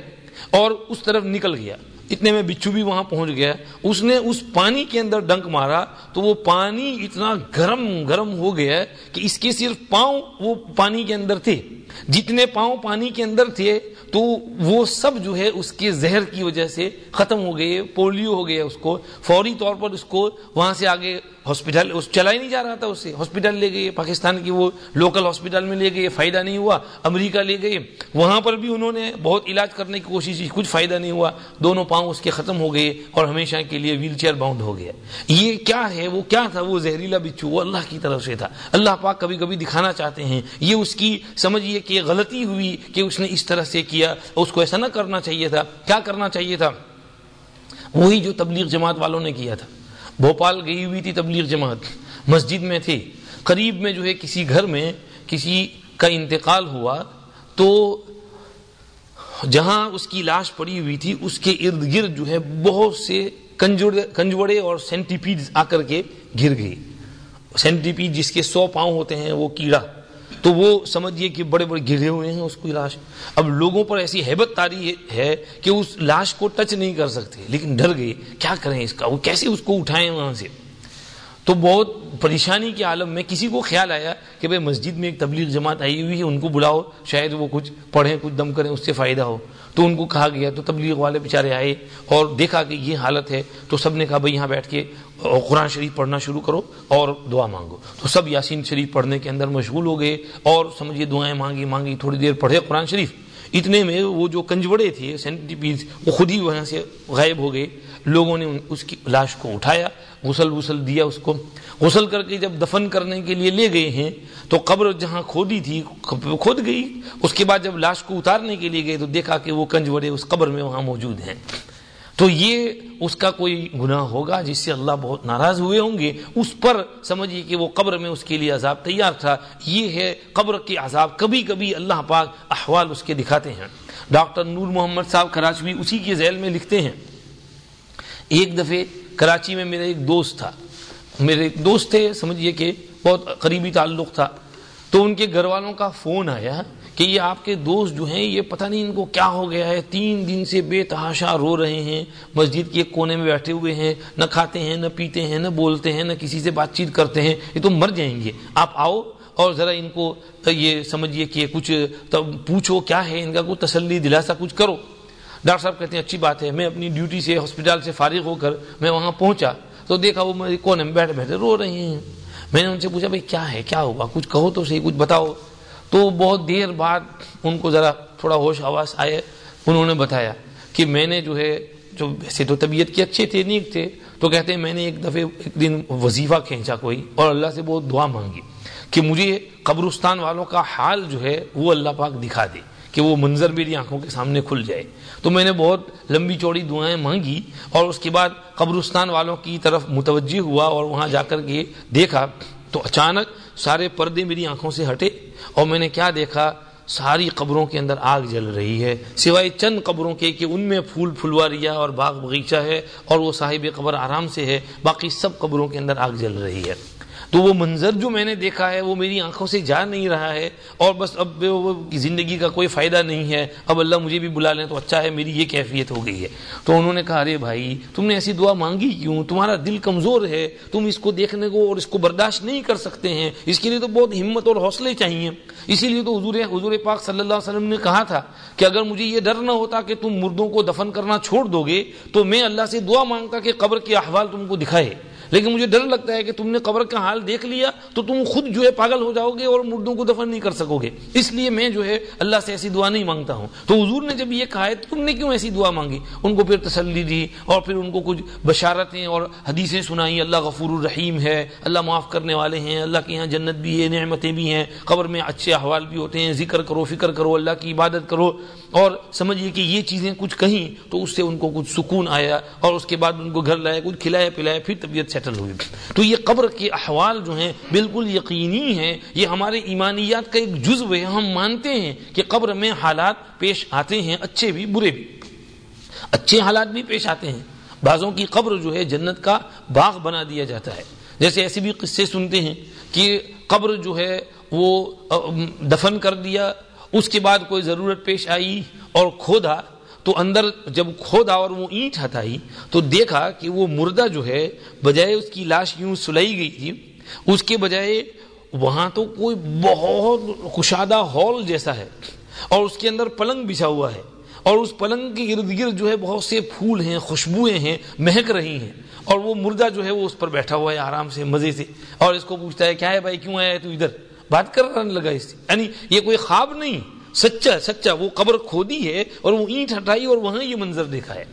اور اس طرف نکل گیا۔ اتنے میں بچھو بھی وہاں پہنچ گیا۔ اس نے اس پانی کے اندر ڈنک مارا تو وہ پانی اتنا گرم گرم ہو گیا کہ اس کے صرف پاؤں وہ پانی کے اندر تھے۔ جتنے پاؤں پانی کے اندر تھے، تو وہ سب جو ہے اس کے زہر کی وجہ سے ختم ہو گئے، پولیو ہو گیا اس کو۔ فوری طور پر اس کو وہاں سے آگے ہاسپٹل چلا ہی نہیں جا رہا تھا اس سے ہاسپٹل لے گئے۔ پاکستان کی وہ لوکل ہاسپٹل میں لے گئے، فائدہ نہیں ہوا۔ امریکہ لے گئے۔ وہاں پر بھی انہوں نے بہت علاج کرنے کی کوشش کی، کچھ فائدہ نہیں ہوا۔ دونوں پاؤں اس کے ختم ہو گئے اور ہمیشہ کے لیے ویل چیئر باؤنڈ ہو گیا۔ یہ کیا ہے؟ وہ کیا تھا؟ وہ زہریلا بچو وہ اللہ کی طرف سے تھا۔ اللہ پاک کبھی کبھی دکھانا چاہتے ہیں۔ یہ اس کی سمجھیے کہ غلطی ہوئی کہ اس نے اس طرح سے کیا اس کو ایسا نہ کرنا چاہیے تھا۔ کیا کرنا چاہیے تھا؟ وہی جو تبلیغ جماعت والوں نے کیا تھا۔ بھوپال گئی ہوئی تھی تبلیغ جماعت، مسجد میں تھی۔ قریب میں جو ہے کسی گھر میں کسی کا انتقال ہوا تو جہاں اس کی لاش پڑی ہوئی تھی، اس کے ارد گرد جو ہے بہت سے کنجوڑے اور سینٹیپیڈ آ کر کے گر گئی سینٹیپیڈ جس کے سو پاؤں ہوتے ہیں، وہ کیڑا۔ تو وہ سمجھیے کہ بڑے بڑے گرے ہوئے ہیں اس کی لاش۔ اب لوگوں پر ایسی حیبت تاری ہے کہ اس لاش کو ٹچ نہیں کر سکتے، لیکن ڈر گئے، کیا کریں اس کا؟ وہ کیسے اس کو اٹھائیں وہاں سے؟ تو بہت پریشانی کے عالم میں کسی کو خیال آیا کہ بھائی مسجد میں ایک تبلیغ جماعت آئی ہوئی ہے، ان کو بلاؤ، شاید وہ کچھ پڑھیں، کچھ دم کریں، اس سے فائدہ ہو۔ تو ان کو کہا گیا، تو تبلیغ والے بےچارے آئے اور دیکھا کہ یہ حالت ہے، تو سب نے کہا بھائی یہاں بیٹھ کے قرآن شریف پڑھنا شروع کرو اور دعا مانگو۔ تو سب یاسین شریف پڑھنے کے اندر مشغول ہو گئے اور سمجھیے دعائیں مانگی مانگی تھوڑی دیر پڑھے قرآن شریف۔ اتنے میں وہ جو کنجوڑے تھے سینٹی پیس وہ خود ہی وہاں سے غائب ہو گئے۔ لوگوں نے اس کی لاش کو اٹھایا، غسل وسل دیا اس کو۔ غسل کر کے جب دفن کرنے کے لیے لے گئے ہیں، تو قبر جہاں کھودی تھی، کھود گئی۔ اس کے بعد جب لاش کو اتارنے کے لیے گئے، تو دیکھا کہ وہ کنجوڑے اس قبر میں وہاں موجود ہیں۔ تو یہ اس کا کوئی گناہ ہوگا جس سے اللہ بہت ناراض ہوئے ہوں گے؟ اس پر سمجھیے کہ وہ قبر میں اس کے لیے عذاب تیار تھا۔ یہ ہے قبر کے عذاب کبھی کبھی اللہ پاک احوال اس کے دکھاتے ہیں۔ ڈاکٹر نور محمد صاحب کراچی اسی کے ذیل میں لکھتے ہیں۔ ایک دفعہ کراچی میں میرا ایک دوست تھا۔ میرے ایک دوست تھے، سمجھیے کہ بہت قریبی تعلق تھا۔ تو ان کے گھر والوں کا فون آیا۔ کہ یہ آپ کے دوست جو ہیں، یہ پتہ نہیں ان کو کیا ہو گیا ہے۔ تین دن سے بے تحاشا رو رہے ہیں۔ مسجد کے کونے میں بیٹھے ہوئے ہیں۔ نہ کھاتے ہیں، نہ پیتے ہیں، نہ بولتے ہیں، نہ کسی سے بات چیت کرتے ہیں۔ یہ تو مر جائیں گے۔ آپ آؤ اور ذرا ان کو یہ سمجھیے کہ کچھ پوچھو کیا ہے۔ ان کا کوئی تسلی، دلاسا کچھ کرو۔ ڈاکٹر صاحب کہتے ہیں، اچھی بات ہے۔ میں اپنی ڈیوٹی سے، ہاسپٹل سے فارغ ہو کر میں وہاں پہنچا تو دیکھا وہ میرے کونے میں بیٹھے بیٹھے رو رہے ہیں۔ میں نے ان سے پوچھا، بھائی، کیا ہے؟ کیا ہوا؟ کچھ کہو تو صحیح، کچھ بتاؤ۔ تو بہت دیر بعد ان کو ذرا تھوڑا ہوش آواز آئے، انہوں نے بتایا کہ میں نے جو ہے، جو ویسے تو طبیعت کے اچھے تھے نیک تھے تو کہتے ہیں میں نے ایک دفعہ ایک دن وظیفہ کھینچا کوئی اور اللہ سے بہت دعا مانگی کہ مجھے قبرستان والوں کا حال جو ہے وہ اللہ پاک دکھا دے، کہ وہ منظر میری آنکھوں کے سامنے کھل جائے۔ تو میں نے بہت لمبی چوڑی دعائیں مانگی اور اس کے بعد قبرستان والوں کی طرف متوجہ ہوا اور وہاں جا کر کے دیکھا تو اچانک سارے پردے میری آنکھوں سے ہٹے اور میں نے کیا دیکھا؟ ساری قبروں کے اندر آگ جل رہی ہے، سوائے چند قبروں کے کہ ان میں پھول پھلواریا اور باغ بغیچہ ہے اور وہ صاحب قبر آرام سے ہے، باقی سب قبروں کے اندر آگ جل رہی ہے۔ تو وہ منظر جو میں نے دیکھا ہے، وہ میری آنکھوں سے جا نہیں رہا ہے اور بس اب زندگی کا کوئی فائدہ نہیں ہے۔ اب اللہ مجھے بھی بلا لیں تو اچھا ہے، میری یہ کیفیت ہو گئی ہے۔ تو انہوں نے کہا، ارے بھائی، تم نے ایسی دعا مانگی کیوں؟ تمہارا دل کمزور ہے، تم اس کو دیکھنے کو اور اس کو برداشت نہیں کر سکتے ہیں۔ اس کے لیے تو بہت ہمت اور حوصلے چاہیے۔ اسی لیے تو حضور حضور پاک صلی اللہ علیہ وسلم نے کہا تھا کہ اگر مجھے یہ ڈر نہ ہوتا کہ تم مردوں کو دفن کرنا چھوڑ دو گے، تو میں اللہ سے دعا مانگتا کہ قبر کے احوال تم کو دکھائے۔ لیکن مجھے ڈر لگتا ہے کہ تم نے قبر کا حال دیکھ لیا تو تم خود جو ہے پاگل ہو جاؤ گے اور مردوں کو دفن نہیں کر سکو گے۔ اس لیے میں جو ہے اللہ سے ایسی دعا نہیں مانگتا ہوں۔ تو حضور نے جب یہ کہا ہے تم نے کیوں ایسی دعا مانگی؟ ان کو پھر تسلی دی اور پھر ان کو کچھ بشارتیں اور حدیثیں سنائی اللہ غفور الرحیم ہے، اللہ معاف کرنے والے ہیں، اللہ کے یہاں جنت بھی ہے، نعمتیں بھی ہیں، قبر میں اچھے احوال بھی ہوتے ہیں، ذکر کرو، فکر کرو، اللہ کی عبادت کرو۔ اور سمجھیے کہ یہ چیزیں کچھ کہیں تو اس سے ان کو کچھ سکون آیا اور اس کے بعد ان کو گھر لایا، کچھ کھلایا پلایا، پھر طبیعت سیٹل ہوئی۔ تو یہ قبر کے احوال جو ہیں بالکل یقینی ہیں، یہ ہمارے ایمانیات کا ایک جزو ہے۔ ہم مانتے ہیں کہ قبر میں حالات پیش آتے ہیں، اچھے بھی، برے بھی۔ اچھے حالات بھی پیش آتے ہیں۔ بعضوں کی قبر جو ہے جنت کا باغ بنا دیا جاتا ہے۔ جیسے ایسے بھی قصے سنتے ہیں کہ قبر جو ہے وہ دفن کر دیا اس کے بعد کوئی ضرورت پیش آئی اور کھودا، تو اندر جب کھودا اور وہ اینٹ ہٹائی، تو دیکھا کہ وہ مردہ جو ہے، بجائے اس کی لاش یوں سلائی گئی تھی، اس کے بجائے وہاں تو کوئی بہت کشادہ ہال جیسا ہے اور اس کے اندر پلنگ بچھا ہوا ہے اور اس پلنگ کے ارد گرد جو ہے بہت سے پھول ہیں، خوشبوئیں ہیں، مہک رہی ہیں اور وہ مردہ جو ہے وہ اس پر بیٹھا ہوا ہے آرام سے، مزے سے اور اس کو پوچھتا ہے، کیا ہے بھائی، کیوں آیا ہے تو ادھر؟ بات کرنے لگا اس سے یعنی یہ کوئی خواب نہیں۔ سچا سچا، وہ قبر کھودی ہے اور وہ اینٹ ہٹائی اور وہاں یہ منظر دیکھا ہے۔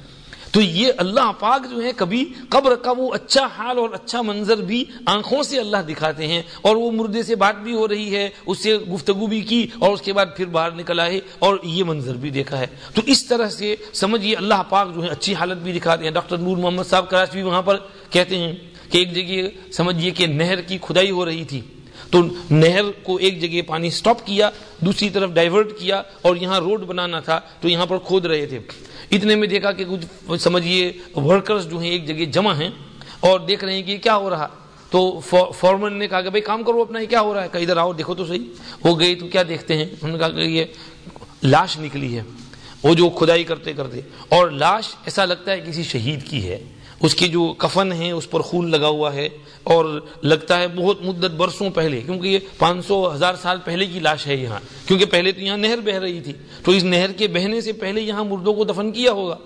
تو یہ اللہ پاک جو ہے کبھی قبر کا وہ اچھا حال اور اچھا منظر بھی آنکھوں سے اللہ دکھاتے ہیں اور وہ مردے سے بات بھی ہو رہی ہے، اس سے گفتگو بھی کی اور اس کے بعد پھر باہر نکل آئے اور یہ منظر بھی دیکھا ہے۔ تو اس طرح سے سمجھیے اللہ پاک جو ہے اچھی حالت بھی دکھاتے ہیں۔ ڈاکٹر نور محمد صاحب کراچ بھی وہاں پر کہتے ہیں کہ ایک جگہ سمجھیے کہ نہر کی کھدائی ہو رہی تھی۔ تو نہر کو ایک جگہ پانی سٹاپ کیا، دوسری طرف ڈائیورٹ کیا اور یہاں روڈ بنانا تھا، تو یہاں پر کھود رہے تھے۔ اتنے میں دیکھا کہ کچھ سمجھیے ورکرز جو ہیں ایک جگہ جمع ہیں اور دیکھ رہے ہیں کہ کیا ہو رہا۔ تو فورمن نے کہا کہ بھائی کام کرو اپنا، یہ کیا ہو رہا ہے؟ کہ ادھر آؤ، دیکھو تو صحیح۔ وہ گئی تو کیا دیکھتے ہیں؟ انہوں نے کہا کہ یہ لاش نکلی ہے۔ وہ جو کھدائی کرتے کرتے۔ اور لاش ایسا لگتا ہے کسی شہید کی ہے۔ اس کی جو کفن ہے، اس پر خون لگا ہوا ہے اور لگتا ہے بہت مدت برسوں پہلے، کیونکہ یہ پانچ سو ہزار سال پہلے کی لاش ہے یہاں۔ کیونکہ پہلے تو یہاں نہر بہ رہی تھی۔ تو اس نہر کے بہنے سے پہلے یہاں مردوں کو دفن کیا ہوگا۔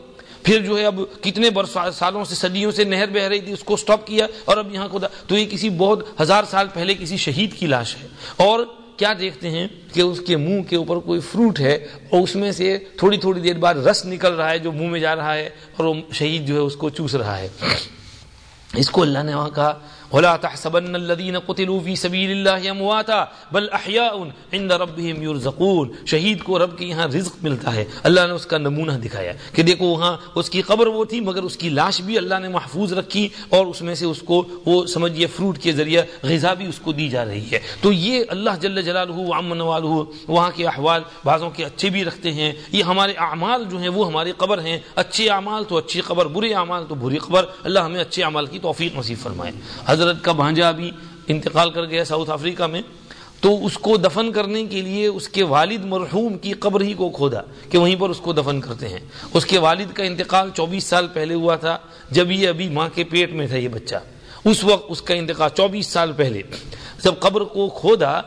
پھر جو ہے اب کتنے برس سالوں سے صدیوں سے نہر بہ رہی تھی، اس کو سٹاپ کیا اور اب یہاں خدا تو یہ کسی بہت ہزار سال پہلے کسی شہید کی لاش ہے۔ اور کیا دیکھتے ہیں کہ اس کے منہ کے اوپر کوئی فروٹ ہے اور اس میں سے تھوڑی تھوڑی دیر بعد رس نکل رہا ہے جو منہ میں جا رہا ہے اور وہ شہید جو ہے اس کو چوس رہا ہے۔ اس کو اللہ نے وہاں کہا ولا تحسبن الذين قتلوا في سبيل الله امواتا بل احياء عند ربهم يرزقون. شہید کو رب کے یہاں رزق ملتا ہے۔ اللہ نے اس کا نمونہ دکھایا کہ دیکھو وہاں اس کی قبر وہ تھی، مگر اس کی لاش بھی اللہ نے محفوظ رکھی اور اس میں سے اس کو وہ سمجھیے فروٹ کے ذریعے غذا بھی اس کو دی جا رہی ہے۔ تو یہ اللہ جل جلالہ وعمن والہ وہاں کے احوال بعضوں کے اچھے بھی رکھتے ہیں۔ یہ ہمارے اعمال جو ہیں وہ ہماری قبر ہیں۔ اچھے اعمال تو اچھی قبر، برے اعمال تو بری قبر۔ اللہ ہمیں اچھے اعمال کی توفیق نصیب فرمائے۔ حضرت کا بھانجا بھی انتقال کر گیا ساؤتھ افریقہ میں، تو اس کو دفن کرنے کے لیے اس کے والد مرحوم کی قبر ہی کو کھودا کہ وہیں پر اس کو دفن کرتے ہیں۔ اس کے والد کا انتقال چوبیس سال پہلے ہوا تھا، جب یہ ابھی ماں کے پیٹ میں تھا یہ بچہ۔ اس وقت اس کا انتقال چوبیس سال پہلے۔ جب قبر کو کھودا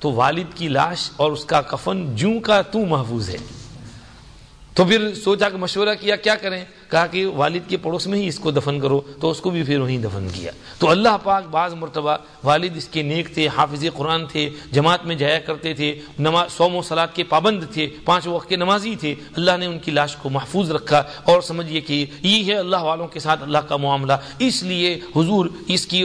تو والد کی لاش اور اس کا کفن جوں کا تو محفوظ ہے۔ تو پھر سوچا کہ مشورہ کیا کیا کریں؟ کہا کہ والد کے پڑوس میں ہی اس کو دفن کرو، تو اس کو بھی پھر وہیں دفن کیا۔ تو اللہ پاک بعض مرتبہ والد اس کے نیک تھے، حافظ قرآن تھے، جماعت میں جایا کرتے تھے نماز سوم و سلاد کے پابند تھے پانچ وقت کے نمازی تھے۔ اللہ نے ان کی لاش کو محفوظ رکھا۔ اور سمجھیے کہ یہ ہے اللہ والوں کے ساتھ اللہ کا معاملہ۔ اس لیے حضور اس کی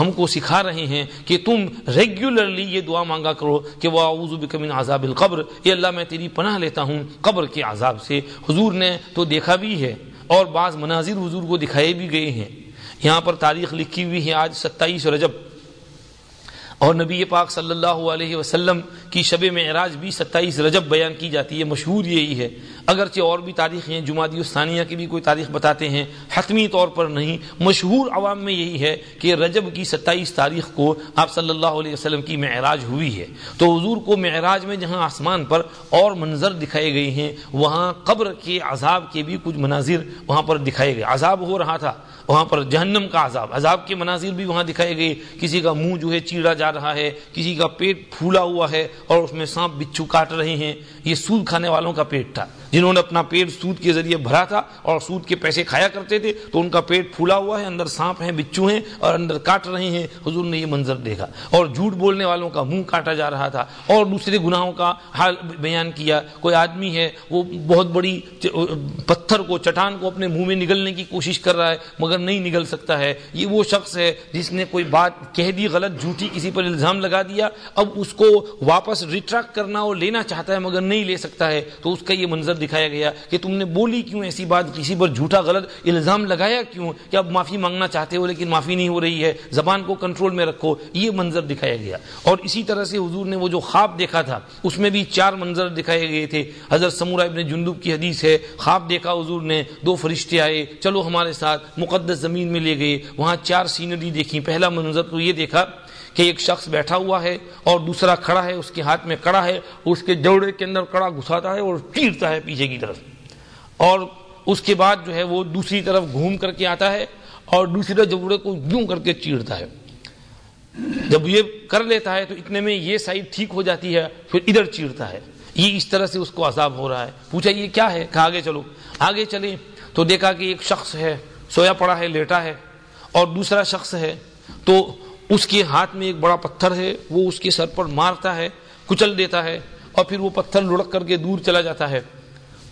ہم کو سکھا رہے ہیں کہ تم ریگولرلی یہ دعا مانگا کرو کہ وہ من عذاب القبر۔ یہ اللہ، میں تیری پناہ لیتا ہوں قبر کے عذاب سے۔ حضور نے تو دیکھا بھی ہے۔ اور بعض مناظر حضور کو دکھائے بھی گئے ہیں۔ یہاں پر تاریخ لکھی ہوئی ہے، آج ستائیس رجب۔ اور نبی پاک صلی اللہ علیہ وسلم کی شب معراج بھی ستائیس رجب بیان کی جاتی ہے، مشہور یہی ہے۔ اگرچہ اور بھی تاریخ ہیں، جمادی الثانیہ کی بھی کوئی تاریخ بتاتے ہیں، حتمی طور پر نہیں، مشہور عوام میں یہی ہے کہ رجب کی ستائیس تاریخ کو آپ صلی اللہ علیہ وسلم کی معراج ہوئی ہے۔ تو حضور کو معراج میں جہاں آسمان پر اور منظر دکھائے گئے ہیں، وہاں قبر کے عذاب کے بھی کچھ مناظر وہاں پر دکھائے گئے۔ عذاب ہو رہا تھا، وہاں پر جہنم کا عذاب عذاب کے مناظر بھی وہاں دکھائے گئے۔ کسی کا منہ جو ہے چیڑا جا رہا ہے، کسی کا پیٹ پھولا ہوا ہے اور اس میں سانپ بچھو کاٹ رہے ہیں، یہ سود کھانے والوں کا پیٹ تھا۔ جنہوں نے اپنا پیٹ سود کے ذریعے بھرا تھا اور سود کے پیسے کھایا کرتے تھے، تو ان کا پیٹ پھولا ہوا ہے، اندر سانپ ہیں بچو ہیں اور اندر کاٹ رہے ہیں۔ حضور نے یہ منظر دیکھا۔ اور جھوٹ بولنے والوں کا منہ کاٹا جا رہا تھا۔ اور دوسرے گناہوں کا حال بیان کیا۔ کوئی آدمی ہے، وہ بہت بڑی پتھر کو، چٹان کو اپنے منہ میں نگلنے کی کوشش کر رہا ہے، مگر نہیں نگل سکتا ہے۔ یہ وہ شخص ہے جس نے کوئی بات کہہ دی، غلط جھوٹی کسی پر الزام لگا دیا۔ اب اس کو واپس ریٹریکٹ کرنا اور لینا چاہتا ہے، مگر نہیں لے سکتا ہے۔ تو اس کا یہ منظر دکھایا گیا کہ تم نے بولی کیوں ایسی بات؟ کسی پر جھوٹا غلط الزام لگایا کیوں؟ کہ اب معافی مانگنا چاہتے ہو لیکن معافی نہیں ہو رہی ہے؟ زبان کو کنٹرول میں رکھو، یہ منظر دکھایا گیا۔ اور اسی طرح سے حضور نے وہ جو خواب دیکھا تھا، اس میں بھی چار منظر دکھائے گئے تھے۔ حضرت سمورہ ابن جندب کی حدیث ہے، خواب دیکھا حضور نے، دو فرشتے آئے، چلو ہمارے ساتھ، مقدس زمین میں لے گئے۔ وہاں چار سینری دیکھی پہلا منظر تو یہ دیکھا کہ ایک شخص بیٹھا ہوا ہے اور دوسرا کھڑا ہے، اس کے ہاتھ میں کڑا ہے، اس کے جوڑے کے اندر کڑا گھساتا ہے اور چیرتا ہے پیچھے کی طرف۔ اور اس کے بعد جو ہے وہ دوسری طرف گھوم کر کے آتا ہے اور دوسرے جوڑے کو یوں کر کے چیڑتا ہے۔ جب یہ کر لیتا ہے تو اتنے میں یہ سائڈ ٹھیک ہو جاتی ہے، پھر ادھر چیڑتا ہے۔ یہ اس طرح سے اس کو عذاب ہو رہا ہے۔ پوچھا، یہ کیا ہے؟ کہ آگے چلو۔ آگے چلے تو دیکھا کہ ایک شخص ہے، سویا پڑا ہے، لیٹا ہے۔ اور دوسرا شخص ہے تو اس کے ہاتھ میں ایک بڑا پتھر ہے، وہ اس کے سر پر مارتا ہے، کچل دیتا ہے اور پھر وہ پتھر لڑک کر کے دور چلا جاتا ہے۔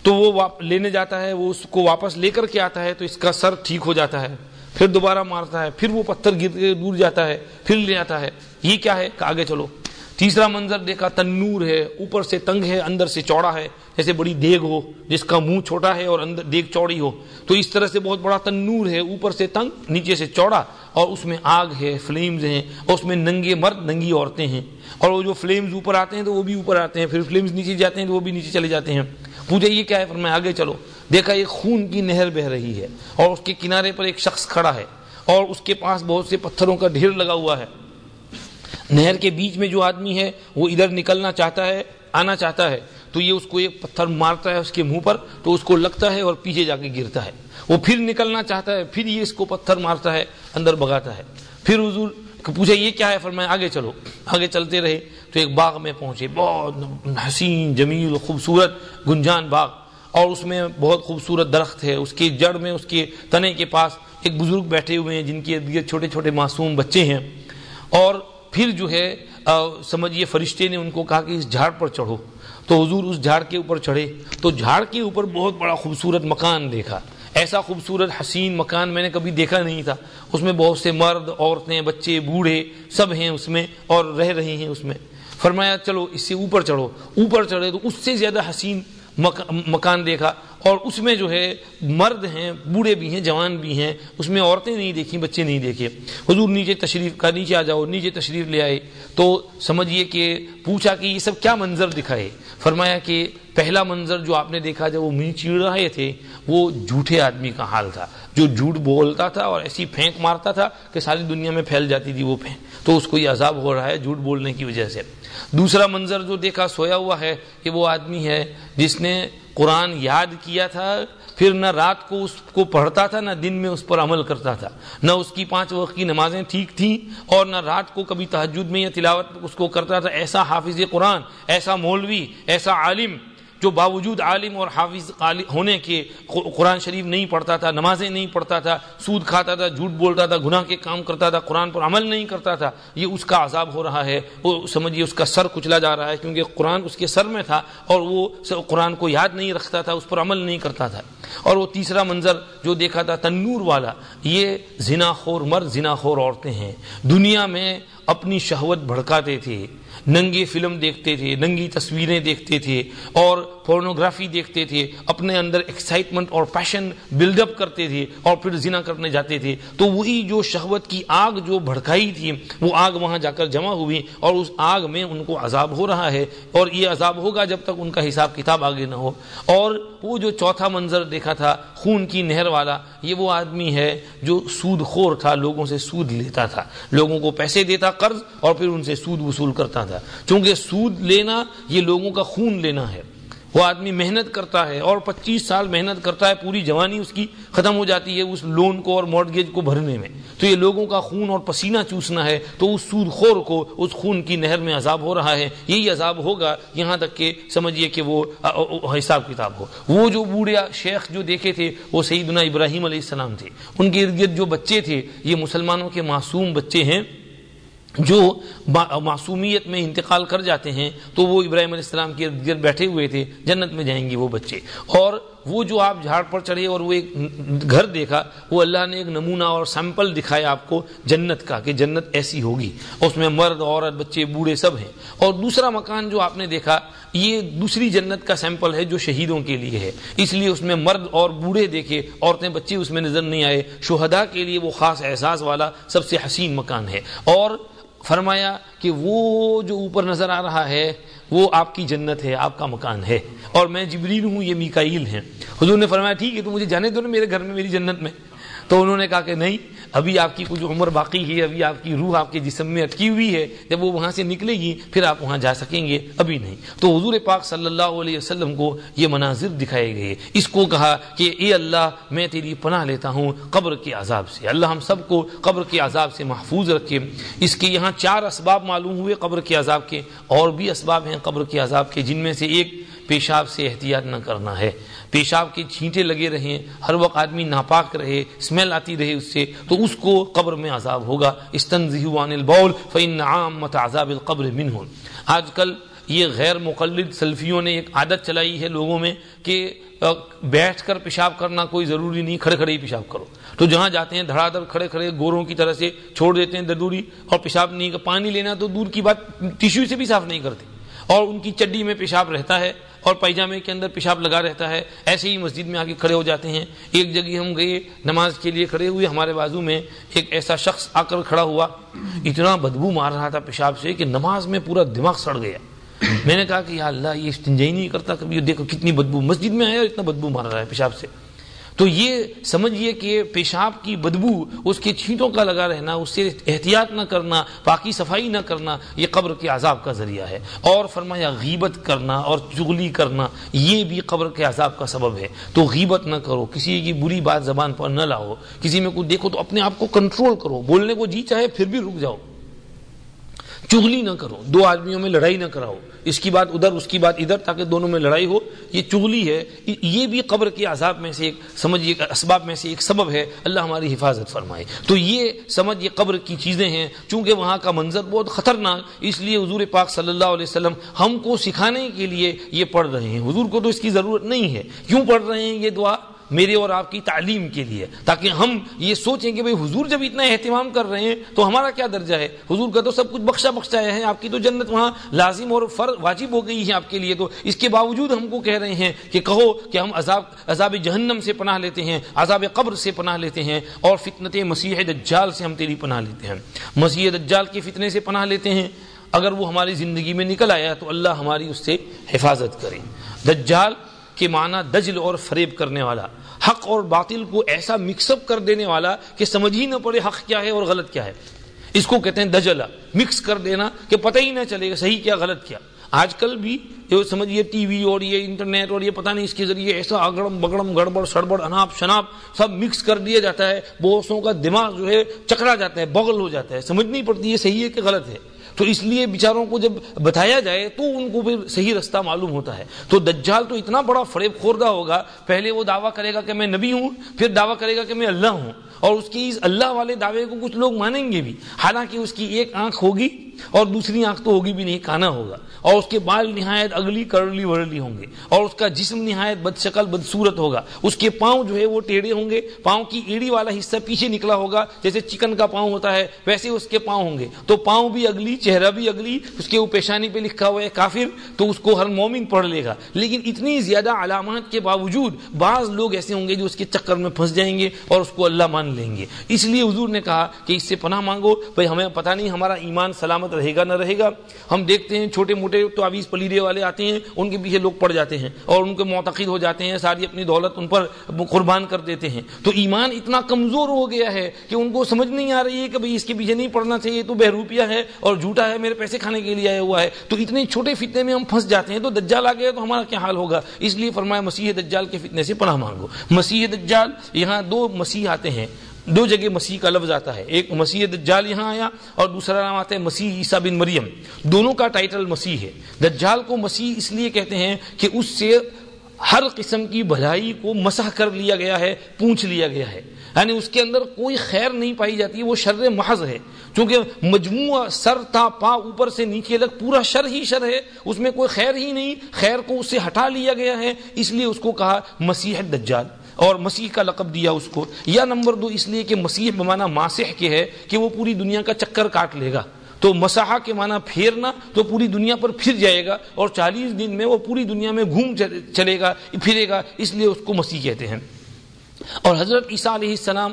تو وہ لینے جاتا ہے، وہ اس کو واپس لے کر کے آتا ہے، تو اس کا سر ٹھیک ہو جاتا ہے۔ پھر دوبارہ مارتا ہے، پھر وہ پتھر گر کے دور جاتا ہے، پھر لے آتا ہے۔ یہ کیا ہے؟ کہ آگے چلو۔ تیسرا منظر دیکھا، تنور ہے، اوپر سے تنگ ہے، اندر سے چوڑا ہے، جیسے بڑی دیگ ہو، جس کا منہ چھوٹا ہے اور اندر دیگ چوڑی ہو۔ تو اس طرح سے بہت بڑا تنور ہے، اوپر سے تنگ، نیچے سے چوڑا۔ اور اس میں آگ ہے فلیمز ہیں، اور اس میں ننگے مرد، ننگی عورتیں ہیں۔ اور وہ جو فلیمز اوپر آتے ہیں تو وہ بھی اوپر آتے ہیں، پھر فلیمز نیچے جاتے ہیں تو وہ بھی نیچے چلے جاتے ہیں۔ پوچھے یہ کیا ہے؟ پھر میں آگے چلو۔ دیکھا، ایک خون کی نہر بہ رہی ہے اور اس کے کنارے پر ایک شخص کھڑا ہے اور اس کے پاس بہت سے پتھروں کا ڈھیر لگا ہوا ہے۔ نہر کے بیچ میں جو آدمی ہے، وہ ادھر نکلنا چاہتا ہے، آنا چاہتا ہے۔ تو یہ اس کو ایک پتھر مارتا ہے اس کے منہ پر، تو اس کو لگتا ہے اور پیچھے جا کے گرتا ہے۔ وہ پھر نکلنا چاہتا ہے، پھر یہ اس کو پتھر مارتا ہے، اندر بگاتا ہے۔ پھر حضور پوچھا یہ کیا ہے؟ فرمایا، آگے چلو۔ آگے چلتے رہے، تو ایک باغ میں پہنچے۔ بہت حسین، جمیل خوبصورت گنجان باغ۔ اور اس میں بہت خوبصورت درخت ہے۔ اس کی جڑ میں، اس کے تنے کے پاس ایک بزرگ بیٹھے ہوئے ہیں، جن کے چھوٹے چھوٹے معصوم بچے ہیں۔ اور پھر جو ہے سمجھیے، فرشتے نے ان کو کہا کہ اس جھاڑ پر چڑھو۔ تو حضور اس جھاڑ کے اوپر چڑھے۔ تو جھاڑ کے اوپر بہت بڑا خوبصورت مکان دیکھا۔ ایسا خوبصورت حسین مکان میں نے کبھی دیکھا نہیں تھا۔ اس میں بہت سے مرد، عورتیں، بچے، بوڑھے سب ہیں اس میں اور رہ رہے ہیں اس میں۔ فرمایا، چلو اس سے اوپر چڑھو۔ اوپر چڑھے تو اس سے زیادہ حسین مکان دیکھا۔ اور اس میں جو ہے مرد ہیں، بوڑھے بھی ہیں، جوان بھی ہیں، اس میں عورتیں نہیں دیکھی بچے نہیں دیکھے حضور نیچے تشریف کا، نیچے آ جاؤ، نیچے تشریف لے آئے۔ تو سمجھیے کہ پوچھا کہ یہ سب کیا منظر دکھائے؟ فرمایا کہ پہلا منظر جو آپ نے دیکھا جب وہ منہ چیڑ رہے تھے، وہ جھوٹے آدمی کا حال تھا۔ جو جھوٹ بولتا تھا اور ایسی پھینک مارتا تھا کہ ساری دنیا میں پھیل جاتی تھی وہ پھینک۔ تو اس کو یہ عذاب ہو رہا ہے جھوٹ بولنے کی وجہ سے۔ دوسرا منظر جو دیکھا سویا ہوا ہے کہ وہ آدمی ہے جس نے قرآن یاد کیا تھا، پھر نہ رات کو اس کو پڑھتا تھا، نہ دن میں اس پر عمل کرتا تھا۔ نہ اس کی پانچ وقت کی نمازیں ٹھیک تھیں، اور نہ رات کو کبھی تحجد میں یا تلاوت اس کو کرتا تھا۔ ایسا حافظ قرآن، ایسا مولوی، ایسا عالم۔ جو باوجود عالم اور حافظ ہونے کے قرآن شریف نہیں پڑھتا تھا، نمازیں نہیں پڑھتا تھا، سود کھاتا تھا، جھوٹ بولتا تھا، گناہ کے کام کرتا تھا، قرآن پر عمل نہیں کرتا تھا، یہ اس کا عذاب ہو رہا ہے۔ وہ سمجھیے اس کا سر کچلا جا رہا ہے کیونکہ قرآن اس کے سر میں تھا اور وہ قرآن کو یاد نہیں رکھتا تھا، اس پر عمل نہیں کرتا تھا۔ اور وہ تیسرا منظر جو دیکھا تھا، تنور والا، یہ زنا خور مرد زنا خور عورتیں ہیں۔ دنیا میں اپنی شہوت بھڑکاتے تھے۔ ننگے فلم دیکھتے تھے، ننگی تصویریں دیکھتے تھے اور پورنوگرافی دیکھتے تھے، اپنے اندر ایکسائٹمنٹ اور پیشن بلڈ اپ کرتے تھے اور پھر زنا کرنے جاتے تھے۔ تو وہی جو شہوت کی آگ جو بھڑکائی تھی، وہ آگ وہاں جا کر جمع ہوئی اور اس آگ میں ان کو عذاب ہو رہا ہے اور یہ عذاب ہوگا جب تک ان کا حساب کتاب آگے نہ ہو۔ اور وہ جو چوتھا منظر دیکھا تھا خون کی نہر والا، یہ وہ آدمی ہے جو سود خور تھا، لوگوں سے سود لیتا تھا۔ لوگوں کو پیسے دیتا، قرض، اور پھر ان سے سود وصول کرتا تھا۔ چونکہ سود لینا، یہ لوگوں کا خون لینا ہے۔ وہ آدمی محنت کرتا ہے اور پچیس سال محنت کرتا ہے، پوری جوانی اس کی ختم ہو جاتی ہے اس لون کو اور مارگیج کو بھرنے میں۔ تو یہ لوگوں کا خون اور پسینہ چوسنا ہے، تو اس سود خور کو اس خون کی نہر میں عذاب ہو رہا ہے۔ یہی عذاب ہوگا یہاں تک کہ سمجھیے کہ وہ حساب کتاب ہو۔ وہ جو بوڑھے شیخ جو دیکھے تھے، وہ سیدنا ابراہیم علیہ السلام تھے۔ ان کے ارد گرد جو بچے تھے، یہ مسلمانوں کے معصوم بچے ہیں۔ جو معصومیت میں انتقال کر جاتے ہیں، تو وہ ابراہیم علیہ السلام کے گرد بیٹھے ہوئے تھے، جنت میں جائیں گے وہ بچے۔ اور وہ جو آپ جھاڑ پر چڑھے اور وہ ایک گھر دیکھا، وہ اللہ نے ایک نمونہ اور سیمپل دکھایا آپ کو جنت کا، کہ جنت ایسی ہوگی۔ اس میں مرد، عورت، بچے، بوڑھے سب ہیں۔ اور دوسرا مکان جو آپ نے دیکھا، یہ دوسری جنت کا سیمپل ہے جو شہیدوں کے لیے ہے۔ اس لیے اس میں مرد اور بوڑھے دیکھے، عورتیں، بچے اس میں نظر نہیں آئے۔ شہدا کے لیے وہ خاص احساس والا سب سے حسین مکان ہے۔ اور فرمایا کہ وہ جو اوپر نظر آ رہا ہے، وہ آپ کی جنت ہے، آپ کا مکان ہے۔ اور میں جبریل ہوں، یہ میکائیل ہیں۔ حضور نے فرمایا، ٹھیک ہے، تو مجھے جانے دو نا میرے گھر میں، میری جنت میں۔ تو انہوں نے کہا کہ نہیں، ابھی آپ کی کچھ عمر باقی ہے، ابھی آپ کی روح آپ کے جسم میں اٹکی ہوئی ہے، جب وہ وہاں سے نکلے گی، پھر آپ وہاں جا سکیں گے، ابھی نہیں۔ تو حضور پاک صلی اللہ علیہ وسلم کو یہ مناظر دکھائے گئے۔ اس کو کہا کہ اے اللہ، میں تیری پناہ لیتا ہوں قبر کے عذاب سے۔ اللہ ہم سب کو قبر کے عذاب سے محفوظ رکھے۔ اس کے یہاں چار اسباب معلوم ہوئے قبر کے عذاب کے۔ اور بھی اسباب ہیں قبر کے عذاب کے، جن میں سے ایک پیشاب سے احتیاط نہ کرنا ہے۔ پیشاب کے چھینٹے لگے رہے ہر وقت آدمی ناپاک رہے اسمیل آتی رہے اس سے، تو اس کو قبر میں عذاب ہوگا۔ استنزیح البول، فإن عامت عذاب القبر منہ آج کل یہ غیر مقلد سلفیوں نے ایک عادت چلائی ہے لوگوں میں کہ بیٹھ کر پیشاب کرنا کوئی ضروری نہیں، کھڑے کھڑے ہی پیشاب کرو۔ تو جہاں جاتے ہیں، دھڑا دھڑ کھڑے کھڑے گوروں کی طرح سے چھوڑ دیتے ہیں دردوری اور پیشاب نہیں پانی لینا تو دور کی بات ٹیشو سے بھی صاف نہیں کرتے۔ اور ان کی چڈی میں پیشاب رہتا ہے اور پیجامے کے اندر پیشاب لگا رہتا ہے۔ ایسے ہی مسجد میں آ کے کھڑے ہو جاتے ہیں۔ ایک جگہ ہم گئے، نماز کے لیے کھڑے ہوئے ہمارے بازو میں ایک ایسا شخص آ کر کھڑا ہوا۔ اتنا بدبو مار رہا تھا پیشاب سے کہ نماز میں پورا دماغ سڑ گیا۔ میں نے کہا کہ یا اللہ، یہ استنجائی نہیں کرتا کبھی۔ دیکھو کتنی بدبو، مسجد میں آیا اور اتنا بدبو مار رہا ہے پیشاب سے۔ تو یہ سمجھیے کہ پیشاب کی بدبو اس کے چھینٹوں کا لگا رہنا، اس سے احتیاط نہ کرنا پاکی صفائی نہ کرنا، یہ قبر کے عذاب کا ذریعہ ہے۔ اور فرمایا، غیبت کرنا اور چغلی کرنا، یہ بھی قبر کے عذاب کا سبب ہے۔ تو غیبت نہ کرو، کسی کی بری بات زبان پر نہ لاؤ، کسی میں کوئی دیکھو تو اپنے آپ کو کنٹرول کرو، بولنے کو جی چاہے پھر بھی رک جاؤ۔ چغلی نہ کرو، دو آدمیوں میں لڑائی نہ کراؤ، اس کی بات ادھر، اس کی بات ادھر، تاکہ دونوں میں لڑائی ہو۔ یہ چغلی ہے، یہ بھی قبر کے عذاب میں سے ایک سمجھیے اسباب میں سے ایک سبب ہے۔ اللہ ہماری حفاظت فرمائے۔ تو یہ سمجھیے قبر کی چیزیں ہیں، چونکہ وہاں کا منظر بہت خطرناک، اس لیے حضور پاک صلی اللہ علیہ وسلم ہم کو سکھانے کے لیے یہ پڑھ رہے ہیں۔ حضور کو تو اس کی ضرورت نہیں ہے۔ کیوں پڑھ رہے ہیں یہ دعا؟ میرے اور آپ کی تعلیم کے لیے، تاکہ ہم یہ سوچیں کہ بھئی حضور جب اتنا اہتمام کر رہے ہیں تو ہمارا کیا درجہ ہے؟ حضور کا تو سب کچھ بخشا بخشایا ہے، آپ کی تو جنت وہاں لازم اور فرض واجب ہو گئی ہے آپ کے لیے۔ تو اس کے باوجود ہم کو کہہ رہے ہیں کہ کہو کہ ہم عذاب عذاب جہنم سے پناہ لیتے ہیں، عذاب قبر سے پناہ لیتے ہیں اور فتنت مسیح دجال سے ہم تیری پناہ لیتے ہیں۔ مسیح دجال کے فتنے سے پناہ لیتے ہیں۔ اگر وہ ہماری زندگی میں نکل آیا تو اللہ ہماری اس سے حفاظت کرے۔ دجال کے معنی دجل اور فریب کرنے والا، حق اور باطل کو ایسا مکس اپ کر دینے والا کہ سمجھ ہی نہ پڑے حق کیا ہے اور غلط کیا ہے۔ اس کو کہتے ہیں دجلا مکس کر دینا کہ پتہ ہی نہ چلے گا صحیح کیا، غلط کیا۔ آج کل بھی یہ سمجھیے ٹی وی اور یہ انٹرنیٹ اور یہ پتہ نہیں اس کے ذریعے ایسا اگڑم بگڑم، گڑبڑ، سڑبڑ، اناپ شناپ سب مکس کر دیا جاتا ہے۔ بہتوں کا دماغ جو ہے چکرا جاتا ہے، بغل ہو جاتا ہے۔ سمجھ نہیں پڑتی یہ صحیح ہے کہ غلط ہے۔ تو اس لیے بیچاروں کو جب بتایا جائے تو ان کو بھی صحیح رستہ معلوم ہوتا ہے۔ تو دجال تو اتنا بڑا فریب خوردہ ہوگا، پہلے وہ دعویٰ کرے گا کہ میں نبی ہوں، پھر دعویٰ کرے گا کہ میں اللہ ہوں۔ اور اس کی اس اللہ والے دعوے کو کچھ لوگ مانیں گے بھی۔ حالانکہ اس کی ایک آنکھ ہوگی۔ اور دوسری آنکھ تو ہوگی بھی نہیں، کانا ہوگا۔ اور اس کے بال نہایت اگلی، کرلی، ورلی ہوں گے۔ اور اس کا جسم نہایت بد شکل بدصورت ہوگا۔ اس کے پاؤں جو ہے وہ ٹیڑھے ہوں گے۔ پاؤں کی ایڑی والا حصہ پیچھے نکلا ہوگا۔ جیسے چکن کا پاؤں ہوتا ہے، ویسے اس کے پاؤں ہوں گے۔ تو پاؤں بھی اگلی، چہرہ بھی اگلی، اس کے پیشانی پہ لکھا ہوا ہے کافر، تو اس کو ہر مومن پڑھ لے گا۔ لیکن اتنی زیادہ علامات کے باوجود بعض لوگ ایسے ہوں گے جو اس کے چکر میں پھنس جائیں گے اور اس کو اللہ مان لیں گے۔ اس لیے حضور نے کہا کہ اس سے پناہ مانگو۔ بھائی، ہمیں پتہ نہیں، ہمارا ایمان سلامت رہے گا، نہ رہے گا۔ ہم دیکھتے ہیں چھوٹے موٹے تو عویز پلیرے والے آتے ہیں، ان کے پیچھے لوگ پڑ جاتے ہیں اور ان کے معتقد ہو جاتے ہیں، ساری اپنی دولت ان پر قربان کر دیتے ہیں۔ تو ایمان اتنا کمزور ہو گیا ہے کہ ان کو سمجھ نہیں آ رہی ہے کہ بھائی اس کے پیچھے نہیں پڑنا چاہیے، تو بہروپیہ ہے اور جھوٹا ہے، میرے پیسے کھانے کے لیے آیا ہوا ہے۔ تو اتنے چھوٹے فتنے میں ہم پھنس جاتے ہیں، تو دجال آ گیا تو ہمارا کیا حال ہوگا؟ اس لیے فرمایا، مسیح دجال کے فتنے سے پناہ مانگو۔ مسیح دجال، یہاں دو مسیح آتے ہیں۔ دو جگہ مسیح کا لفظ آتا ہے، ایک مسیح دجال یہاں آیا اور دوسرا نام آتا ہے مسیح عیسیٰ بن مریم۔ دونوں کا ٹائٹل مسیح ہے۔ دجال کو مسیح اس لیے کہتے ہیں کہ اس سے ہر قسم کی بھلائی کو مسح کر لیا گیا ہے، پونچھ لیا گیا ہے۔ یعنی اس کے اندر کوئی خیر نہیں پائی جاتی، وہ شر محض ہے۔ چونکہ مجموعہ سر تا پا اوپر سے نیچے لگ پورا شر ہی شر ہے، اس میں کوئی خیر ہی نہیں، خیر کو اس سے ہٹا لیا گیا ہے، اس لیے اس کو کہا مسیح دجال۔ اور مسیح کا لقب دیا اس کو۔ یا نمبر دو اس لیے کہ مسیح بمانا ماسح کے ہے کہ وہ پوری دنیا کا چکر کاٹ لے گا۔ تو مساحا کے معنی پھیرنا تو پوری دنیا پر پھر جائے گا اور چالیس دن میں وہ پوری دنیا میں گھوم چلے گا، پھرے گا، اس لیے اس کو مسیح کہتے ہیں۔ اور حضرت عیسیٰ علیہ السلام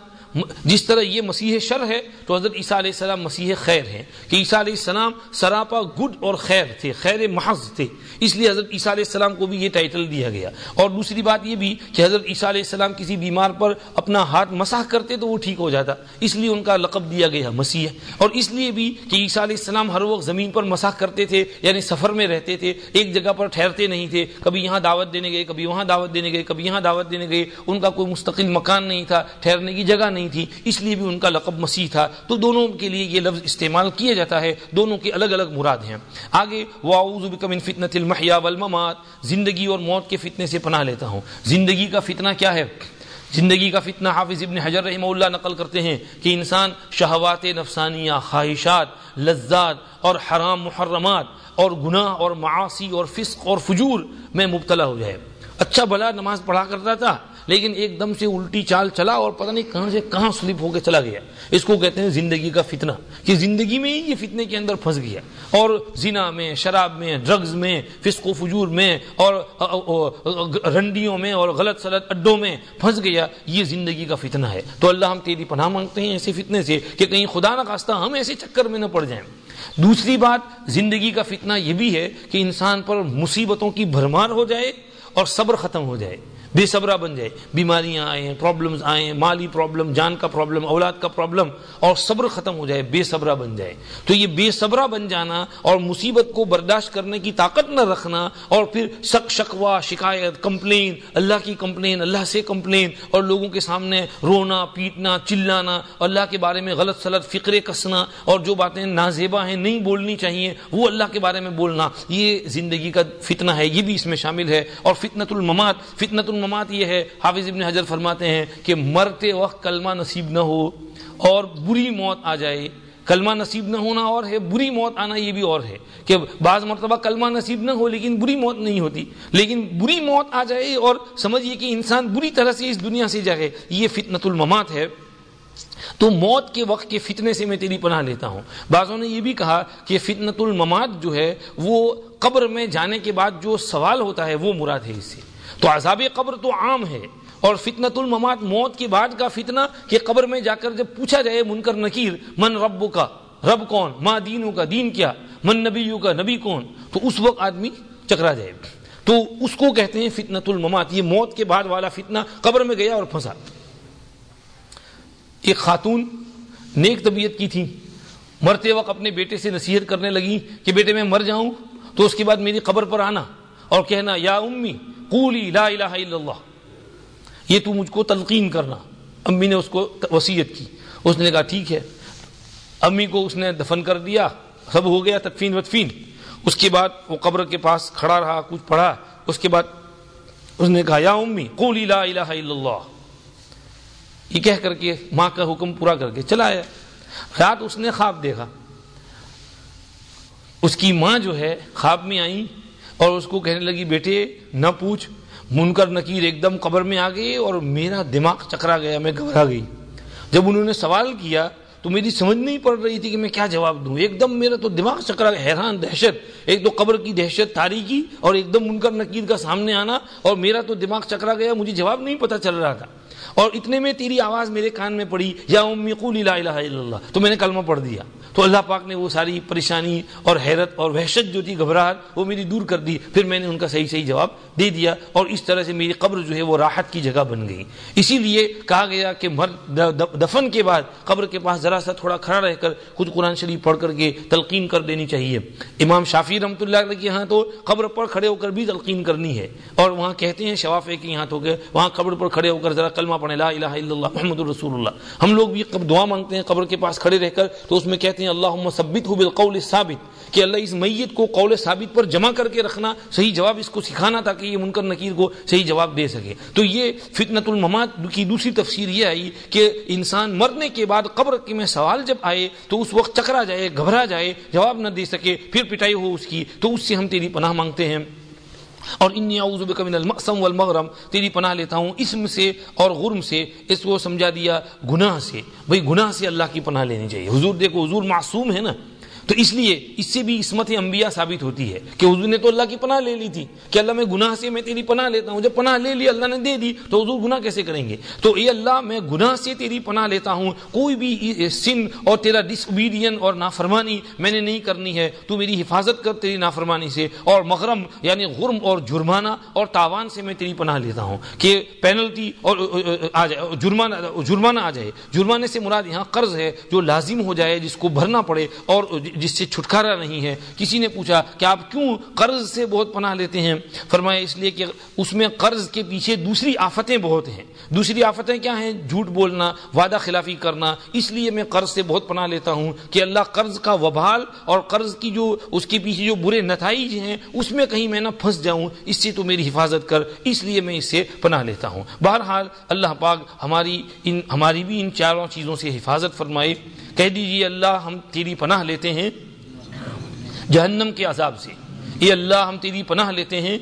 جس طرح یہ مسیح شر ہے، تو حضرت عیسیٰ علیہ السلام مسیح خیر ہے کہ عیسیٰ علیہ السلام سراپا گڈ اور خیر تھے، خیر محض تھے۔ اس لیے حضرت عیسیٰ علیہ السلام کو بھی یہ ٹائٹل دیا گیا۔ اور دوسری بات یہ بھی کہ حضرت عیسیٰ علیہ السلام کسی بیمار پر اپنا ہاتھ مساح کرتے تو وہ ٹھیک ہو جاتا۔ اس لیے ان کا لقب دیا گیا مسیح۔ اور اس لیے بھی کہ عیسیٰ علیہ السلام ہر وقت زمین پر مساح کرتے تھے یعنی سفر میں رہتے تھے، ایک جگہ پر ٹھہرتے نہیں تھے۔ کبھی یہاں دعوت دینے گئے، کبھی وہاں دعوت دینے گئے، کبھی یہاں دعوت دینے گئے۔ ان کا کوئی مستقل مکان نہیں تھا، ٹھہرنے کی جگہ نہیں نہیں تھی، اس لیے بھی ان کا لقب مسیح تھا۔ تو دونوں کے لیے یہ لفظ استعمال کیا جاتا ہے۔ دونوں کے الگ الگ مراد ہیں۔ آگے فتنة المحیا والممات۔ زندگی اور موت کے فتنے سے پناہ لیتا ہوں۔ زندگی کا فتنہ کیا ہے؟ زندگی کا فتنہ حافظ ابن حجر رحمہ اللہ نقل کرتے ہیں کہ انسان شہوات نفسانیہ، خواہشات، لذات اور حرام محرمات اور گناہ اور معاشی اور فسق اور فجور میں مبتلا ہو جائے۔ اچھا بھلا نماز پڑھا کرتا تھا۔ لیکن ایک دم سے الٹی چال چلا اور پتہ نہیں کہاں سے کہاں سلپ ہو کے چلا گیا۔ اس کو کہتے ہیں زندگی کا فتنہ، کہ زندگی میں ہی یہ فتنے کے اندر پھنس گیا۔ اور زنا میں، شراب میں ڈرگز میں، فسق و فجور میں، اور رنڈیوں میں اور غلط سلط اڈوں میں پھنس گیا، یہ زندگی کا فتنہ ہے۔ تو اللہ ہم تیری پناہ مانگتے ہیں ایسے فتنے سے کہ کہیں خدا نہ خواستہ ہم ایسے چکر میں نہ پڑ جائیں۔ دوسری بات، زندگی کا فتنہ یہ بھی ہے کہ انسان پر مصیبتوں کی بھرمار ہو جائے اور صبر ختم ہو جائے۔ بے صبرہ بن جائے، بیماریاں آئیں پرابلمز آئیں مالی پرابلم جان کا پرابلم اولاد کا پرابلم اور صبر ختم ہو جائے، بے صبرہ بن جائے۔ تو یہ بے صبرہ بن جانا اور مصیبت کو برداشت کرنے کی طاقت نہ رکھنا اور پھر شک شکوا شکایت کمپلین اللہ کی کمپلین اللہ سے کمپلین اور لوگوں کے سامنے رونا، پیٹنا، چلانا، اللہ کے بارے میں غلط سلط فکرے کسنا، اور جو باتیں نازیبا ہیں، نہیں بولنی چاہیے، وہ اللہ کے بارے میں بولنا، یہ زندگی کا فتنہ ہے، یہ بھی اس میں شامل ہے۔ اور فتنت الممات فتنت الممات یہ ہے، حافظ ابن حجر فرماتے ہیں کہ مرتے وقت کلمہ نصیب نہ ہو اور بری موت آ جائے۔ کلمہ نصیب نہ ہونا اور ہے، بری موت آنا یہ بھی اور ہے کہ بعض مرتبہ کلمہ نصیب نہ ہو لیکن بری موت نہیں ہوتی۔ لیکن بری موت آ جائے اور سمجھیے کہ انسان بری طرح سے اس دنیا سے جائے یہ فتنت الممات ہے۔ تو موت کے وقت کے فتنے سے میں تیری پناہ لیتا ہوں۔ بعضوں نے یہ بھی کہا کہ فتنت الممات جو ہے، وہ قبر میں جانے کے بعد جو سوال ہوتا ہے، وہ مراد ہے اس سے۔ تو عذاب قبر تو عام ہے اور فتنت الممات، موت کے بعد کا فتنہ کہ قبر میں جا کر جب پوچھا جائے منکر نکیر، من رب کا رب کون؟ ماں دینوں کا دین کیا؟ من نبیوں کا نبی کون؟ تو اس وقت آدمی چکرا جائے۔ تو اس کو کہتے ہیں فتنت الممات، یہ موت کے بعد والا فتنہ قبر میں گیا اور پھنسا۔ ایک خاتون نیک طبیعت کی تھی، مرتے وقت اپنے بیٹے سے نصیحت کرنے لگی کہ بیٹے میں مر جاؤں تو اس کے بعد میری قبر پر آنا اور کہنا، یا امی قولی لا الہ الا اللہ۔ یہ تو مجھ کو تلقین کرنا۔ امی نے اس کو وسیعت کی۔ اس نے کہا، ٹھیک ہے۔ امی کو اس نے دفن کر دیا۔ سب ہو گیا تدفین وطفین اس کے بعد وہ قبر کے پاس کھڑا رہا، کچھ پڑھا۔ اس کے بعد اس نے کہا، یا امی، قولی لا الہ الا اللہ۔ یہ کہہ کر کے ماں کا حکم پورا کر کے چلا آیا۔ رات اس نے خواب دیکھا۔ اس کی ماں جو ہے، خواب میں آئی اور اس کو کہنے لگی، بیٹے، نہ پوچھ، منکر نکیر ایک دم قبر میں آ گئی اور میرا دماغ چکرا گیا، میں گھبرا گئی. جب انہوں نے سوال کیا تو میری سمجھ نہیں پڑ رہی تھی کہ میں کیا جواب دوں۔ ایک دم میرا تو دماغ چکرا حیران، دہشت۔ ایک تو قبر کی دہشت تاریخی اور ایک دم منکر نکیر کا سامنے آنا اور میرا تو دماغ چکرا گیا، مجھے جواب نہیں پتا چل رہا تھا۔ اور اتنے میں تیری آواز میرے کان میں پڑی، یا امی قول لا الہ الا اللہ، تو میں نے کلمہ پڑھ دیا۔ تو اللہ پاک نے وہ ساری پریشانی اور حیرت اور وحشت جو تھی، گھبراہٹ، وہ میری دور کر دی۔ پھر میں نے ان کا صحیح صحیح جواب دے دیا اور اس طرح سے میری قبر جو ہے وہ راحت کی جگہ بن گئی۔ اسی لیے کہا گیا کہ دفن کے بعد قبر کے پاس ذرا سا تھوڑا کھڑا رہ کر خود قرآن شریف پڑھ کر کے تلقین کر دینی چاہیے۔ امام شافی رحمۃ اللہ علیہ کے یہاں تو قبر پر کھڑے ہو کر بھی تلقین کرنی ہے۔ اور وہاں کہتے ہیں شوافے کے یہاں تو کہ وہاں قبر پر کھڑے ہو کر ذرا کلمہ پڑھے لا الہ الا اللہ، محمد الرسول اللہ۔ ہم لوگ بھی دعا مانگتے ہیں قبر کے پاس کھڑے رہ کر، تو اس میں کہتے ہیں اللہ ثبت ہو بالقول ثابت، کہ اللہ اس میت کو قول ثابت پر جمع کر کے رکھنا، صحیح جواب اس کو سکھانا تاکہ یہ منکر نکیر کو صحیح جواب دے سکے۔ تو یہ فتنت الممات کی دوسری تفسیر یہ آئی کہ انسان مرنے کے بعد قبر کے میں سوال جب آئے، تو اس وقت چکرا جائے، گھبرا جائے، جواب نہ دے سکے، پھر پٹائی ہو اس کی، تو اس سے ہم تیری پناہ مانگتے ہیں۔ اور انی اعوذ بک من المقسم والمغرم، تیری پناہ لیتا ہوں اسم سے اور غرم سے، اس کو سمجھا دیا گناہ سے۔ بھئی گناہ سے اللہ کی پناہ لینی چاہیے۔ حضور دیکھو، حضور معصوم ہے نا۔ تو اس لیے اس سے بھی عصمت انبیاء ثابت ہوتی ہے کہ حضور نے تو اللہ کی پناہ لے لی تھی کہ اللہ میں گناہ سے میں تیری پناہ لیتا ہوں، جب پناہ لے لی، اللہ نے دے دی، تو حضور گناہ کیسے کریں گے؟ تو اے اللہ، میں گناہ سے تیری پناہ لیتا ہوں، کوئی بھی سن اور تیرا ڈسوبیڈین اور نافرمانی میں نے نہیں کرنی ہے، تو میری حفاظت کر تیری نافرمانی سے، اور مغرم یعنی غرم اور جرمانہ اور تاوان سے میں تیری پناہ لیتا ہوں کہ پینلٹی اور آ، جائے، جرمانہ جرمانہ آ جائے۔ جرمانے سے مراد یہاں قرض ہے جو لازم ہو جائے، جس کو بھرنا پڑے اور جس سے چھٹکارا نہیں ہے۔ کسی نے پوچھا کہ آپ کیوں قرض سے بہت پناہ لیتے ہیں؟ فرمایا اس لیے کہ اس میں قرض کے پیچھے دوسری آفتیں بہت ہیں۔ دوسری آفتیں کیا ہیں؟ جھوٹ بولنا، وعدہ خلافی کرنا۔ اس لیے میں قرض سے بہت پناہ لیتا ہوں کہ اللہ قرض کا وبال اور قرض کی جو اس کے پیچھے جو برے نتائج ہیں، اس میں کہیں میں نہ پھنس جاؤں۔ اس سے تو میری حفاظت کر۔ اس لیے میں اس سے پناہ لیتا ہوں۔ بہرحال اللہ پاک ہماری ان، ہماری بھی ان چاروں چیزوں سے حفاظت فرمائے۔ کہہ دیجیے اللہ ہم تیری پناہ لیتے ہیں جہنم کے عذاب سے۔ اے اللہ ہم تیری پناہ لیتے ہیں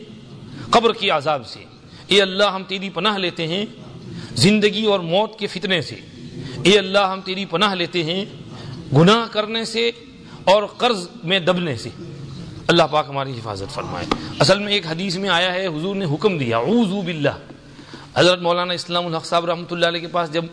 قبر کے عذاب سے۔ اے اللہ ہم تیری پناہ لیتے ہیں زندگی اور موت کے فتنے سے۔ اے اللہ ہم تیری پناہ لیتے ہیں گناہ کرنے سے اور قرض میں دبنے سے۔ اللہ پاک ہماری حفاظت فرمائے۔ اصل میں ایک حدیث میں آیا ہے، حضور نے حکم دیا، اعوذ باللہ۔ حضرت مولانا اسلام الحق صاحب رحمۃ اللہ علیہ کے پاس جب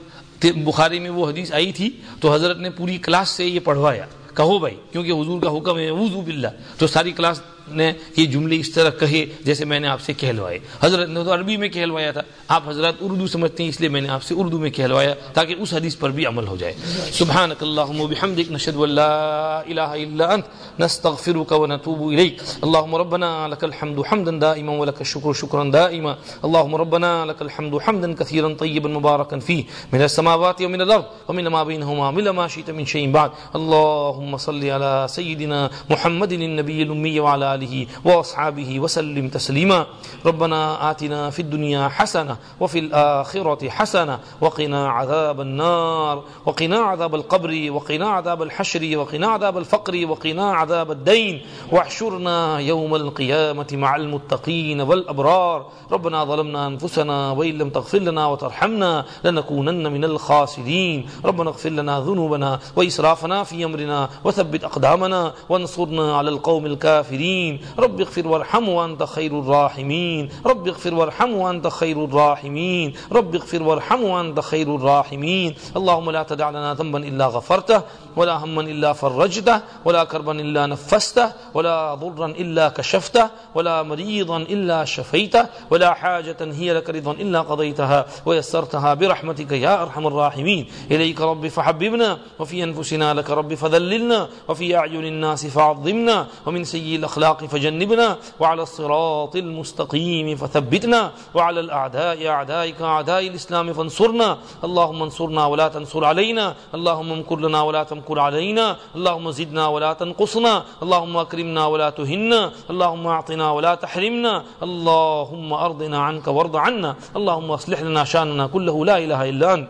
بخاری میں وہ حدیث آئی تھی تو حضرت نے پوری کلاس سے یہ پڑھوایا۔ کہو بھائی، کیونکہ حضور کا حکم ہے وضو باللہ، تو ساری کلاس نے یہ جملے اس طرح کہے جیسے میں نے آپ سے کہلوائے۔ حضرت نے تو عربی میں کہلوایا تھا۔ آپ حضرات اردو سمجھتے ہیں اس لیے میں نے آپ سے اردو میں کہلوایا تاکہ اس حدیث پر بھی عمل ہو جائے۔ سبحانك اللهم وبحمدك نشهد ان لا اله الا انت نستغفرك ونتوب اليك اللهم ربنا لك الحمد حمدا دائما ولك الشكر شكرا دائما۔ اللهم ربنا لك الحمد حمدا كثيرا طيبا مباركا فيه من السماوات ومن الارض ومن ما بينهما من ما شئت من شيء بعد۔ اللهم صل على سيدنا محمد النبي الامي وعلى آله وأصحابه وسلم تسليما ربنا آتنا في الدنيا حسنة وفي الآخرة حسنة وقنا عذاب النار۔ وقنا عذاب القبر وقنا عذاب الحشر وقنا عذاب الفقر وقنا عذاب الدين واحشرنا يوم القيامة مع المتقين والأبرار ربنا ظلمنا أنفسنا وإن لم تغفر لنا وترحمنا لنكونن من الخاسرين ربنا اغفر لنا ذنوبنا وإسرافنا في أمرنا وثبت أقدامنا وانصرنا على القوم الكافرين رب اغفر وارحم وانت خير الراحمين. رب اغفر وارحم وانت خير الراحمين. رب اغفر وارحم وانت خير الراحمين. اللهم لا تدع لنا ذنبا الا غفرته، ولا هما الا فرجته، ولا كربا الا نفسته، ولا ضرا الا كشفته، ولا مريضا الا شفيته، ولا حاجه هي لك رضا الا قضيتها. ويسرتها برحمتك يا ارحم الراحمين. اليك رب فحببنا، وفي انفسنا لك رب فذللنا، وفي اعين الناس فعظمنا، ومن سيء الاخلاق فجنبنا وعلى الصراط المستقيم فثبتنا وعلى الأعداء أعدائك أعداء الإسلام فانصرنا اللهم انصرنا ولا تنصر علينا اللهم امكر لنا ولا تمكر علينا اللهم زدنا ولا تنقصنا اللهم أكرمنا ولا تهنا اللهم أعطنا ولا تحرمنا اللهم أرضنا عنك وارض عنا اللهم أصلح لنا شاننا كله لا إله إلا أنت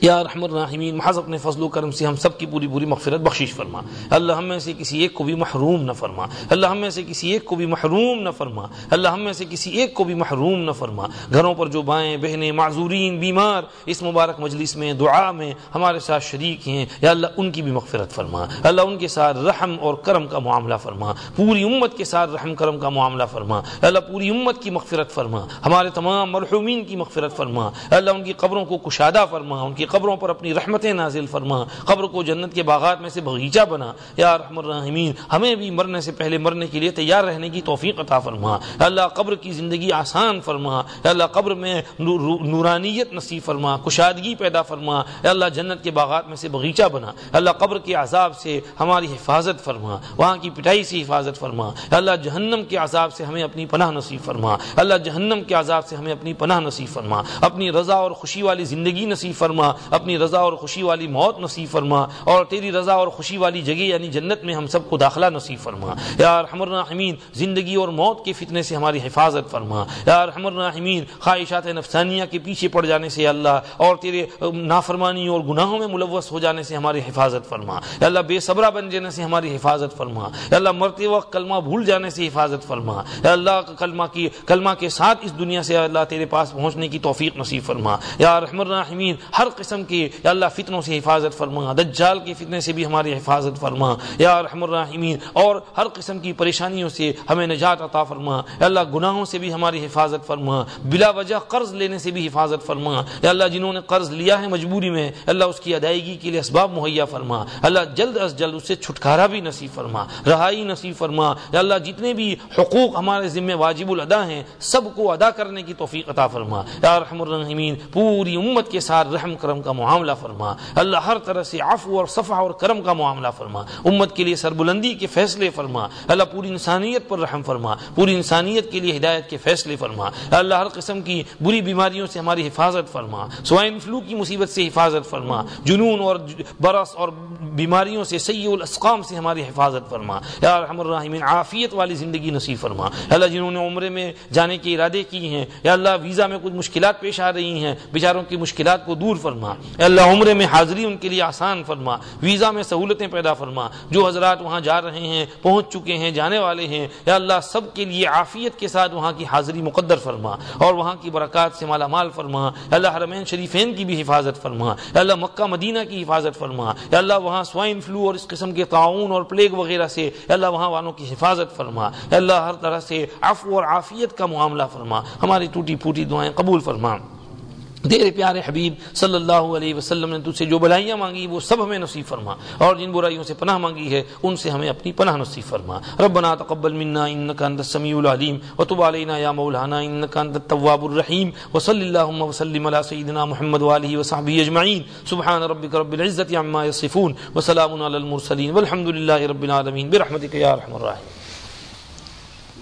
یا رحم الرحمین محض اپنے فضل و کرم سے ہم سب کی پوری پوری مغفرت بخشش فرما۔ اللہ ہم میں سے کسی ایک کو بھی محروم نہ فرما۔ اللہ ہم میں سے کسی ایک کو بھی محروم نہ فرما۔ اللہ ہم میں سے کسی ایک کو بھی محروم نہ فرما۔ گھروں پر جو بائیں، بہنیں، معذورین، بیمار، اس مبارک مجلس میں، دعا میں ہمارے ساتھ شریک ہیں، یا اللہ ان کی بھی مغفرت فرما۔ اللہ ان کے ساتھ رحم اور کرم کا معاملہ فرما۔ پوری امت کے ساتھ رحم کرم کا معاملہ فرما۔ اللہ پوری امت کی مغفرت فرما۔ ہمارے تمام مرحومین کی مغفرت فرما۔ اللہ ان کی قبروں کو کشادہ فرما۔ ان کی قبروں پر اپنی رحمتیں نازل فرما، قبر کو جنت کے باغات میں سے بغیچہ بنا۔ یا رحم الرحمین ہمیں بھی مرنے سے پہلے مرنے کے لیے تیار رہنے کی توفیق عطا فرما۔ اللہ، قبر کی زندگی آسان فرما۔ اللہ، قبر میں نورانیت نصیب فرما، کشادگی پیدا فرما۔ اللہ، جنت کے باغات میں سے بغیچہ بنا۔ اللہ، قبر کے عذاب سے ہماری حفاظت فرما۔ وہاں کی پٹائی سے حفاظت فرما۔ اللہ، جہنم کے عذاب سے ہمیں اپنی پناہ نصیب فرما۔ اللہ، جہنم کے عذاب سے ہمیں اپنی پناہ نصیب فرما۔ اپنی رضا اور خوشی والی زندگی نصیب فرما فرما، اپنی رضا اور خوشی والی موت نصیب فرما، اور تیری رضا اور خوشی والی جگہ یعنی جنت میں ہم سب کو داخلہ نصیب فرما۔ یا رحم الرحمین زندگی اور موت کے فتنے سے ہماری حفاظت فرما۔ یا رحم الرحمین خواہشات نفسانیہ کے پیچھے پڑ جانے سے اللہ، اور تیرے نافرمانی اور گناہوں میں ملوث ہو جانے سے ہماری حفاظت فرما۔ یا اللہ، بے صبرہ بن جانے سے ہماری حفاظت فرما۔ یا اللہ، مرتے وقت کلمہ بھول جانے سے حفاظت فرما۔ یا اللہ، کلمہ کی، کلمہ کے ساتھ اس دنیا سے اللہ تیرے پاس پہنچنے کی توفیق نصیب فرما۔ یا رحم الرحمین ہر قسم کی، یا اللہ فتنوں سے حفاظت فرما، دجال کے فتنے سے بھی ہماری حفاظت فرما، یا رحم الرحمین اور ہر قسم کی پریشانیوں سے ہمیں نجات عطا فرما، یا اللہ گناہوں سے بھی ہماری حفاظت فرما، بلا وجہ قرض لینے سے بھی حفاظت فرما، یا اللہ جنہوں نے قرض لیا ہے مجبوری میں، اللہ اس کی ادائیگی کے لیے اسباب مہیا فرما، اللہ جلد از جلد اس سے چھٹکارا بھی نصیب فرما، رہائی نصیب فرما، یا اللہ جتنے بھی حقوق ہمارے ذمہ واجب الادا ہیں، سب کو ادا کرنے کی توفیق عطا فرما، یا رحم الرحمین پوری امت کے ساتھ رحم کرم کا معاملہ فرما۔ اللہ ہر طرح سے عفو اور صفح اور کرم کا معاملہ فرما۔ امت کے لیے سربلندی کے فیصلے فرما۔ اللہ پوری انسانیت پر رحم فرما۔ پوری انسانیت کے لیے ہدایت کے فیصلے فرما۔ اللہ ہر قسم کی بری بیماریوں سے ہماری حفاظت فرما۔ سوائن فلو کی مصیبت سے حفاظت فرما۔ جنون اور برس اور بیماریوں سے سید الاسقام سے ہماری حفاظت فرما۔ یا رحم الرحمین عافیت والی زندگی نصیب فرما۔ اللہ جنہوں نے عمرے میں جانے کے ارادے کی ہیں، یا اللہ ویزا میں کچھ مشکلات پیش آ رہی ہیں، بیچاروں کی مشکلات کو دور فرما۔ یا اللہ عمرے میں حاضری ان کے لیے آسان فرما۔ ویزا میں سہولتیں پیدا فرما۔ جو حضرات وہاں جا رہے ہیں، پہنچ چکے ہیں، جانے والے ہیں، یا اللہ سب کے لیے عافیت کے ساتھ وہاں کی حاضری مقدر فرما۔ اور وہاں کی برکات سے مالا مال فرما۔ یا اللہ حرمین شریفین کی بھی حفاظت فرما۔ یا اللہ مکہ مدینہ کی حفاظت فرما۔ یا اللہ وہاں سوائن فلو اور اس قسم کے تعاون اور پلیگ وغیرہ سے یا اللہ وہاں والوں کی حفاظت فرما۔ یا اللہ ہر طرح سے عفو اور عافیت کا معاملہ فرما۔ ہماری ٹوٹی پھوٹی دعائیں قبول فرما۔ تیرے پیارے حبیب صلی اللہ علیہ وسلم نے تجھ سے جو بلائیاں مانگی وہ سب ہمیں نصیب فرما اور جن برائیوں سے پناہ مانگی ہے ان سے ہمیں اپنی پناہ نصیب فرما ربنا تقبل منا انك انت السميع العليم وتب علينا يا مولانا انك انت التواب الرحيم وصلى اللهم وسلم على سيدنا محمد واله وصحبه اجمعين سبحان ربك رب العزه عما يصفون وسلام على المرسلين والحمد لله رب العالمين برحمتك يا ارحم الراحمين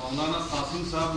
مولانا قاسم صاحب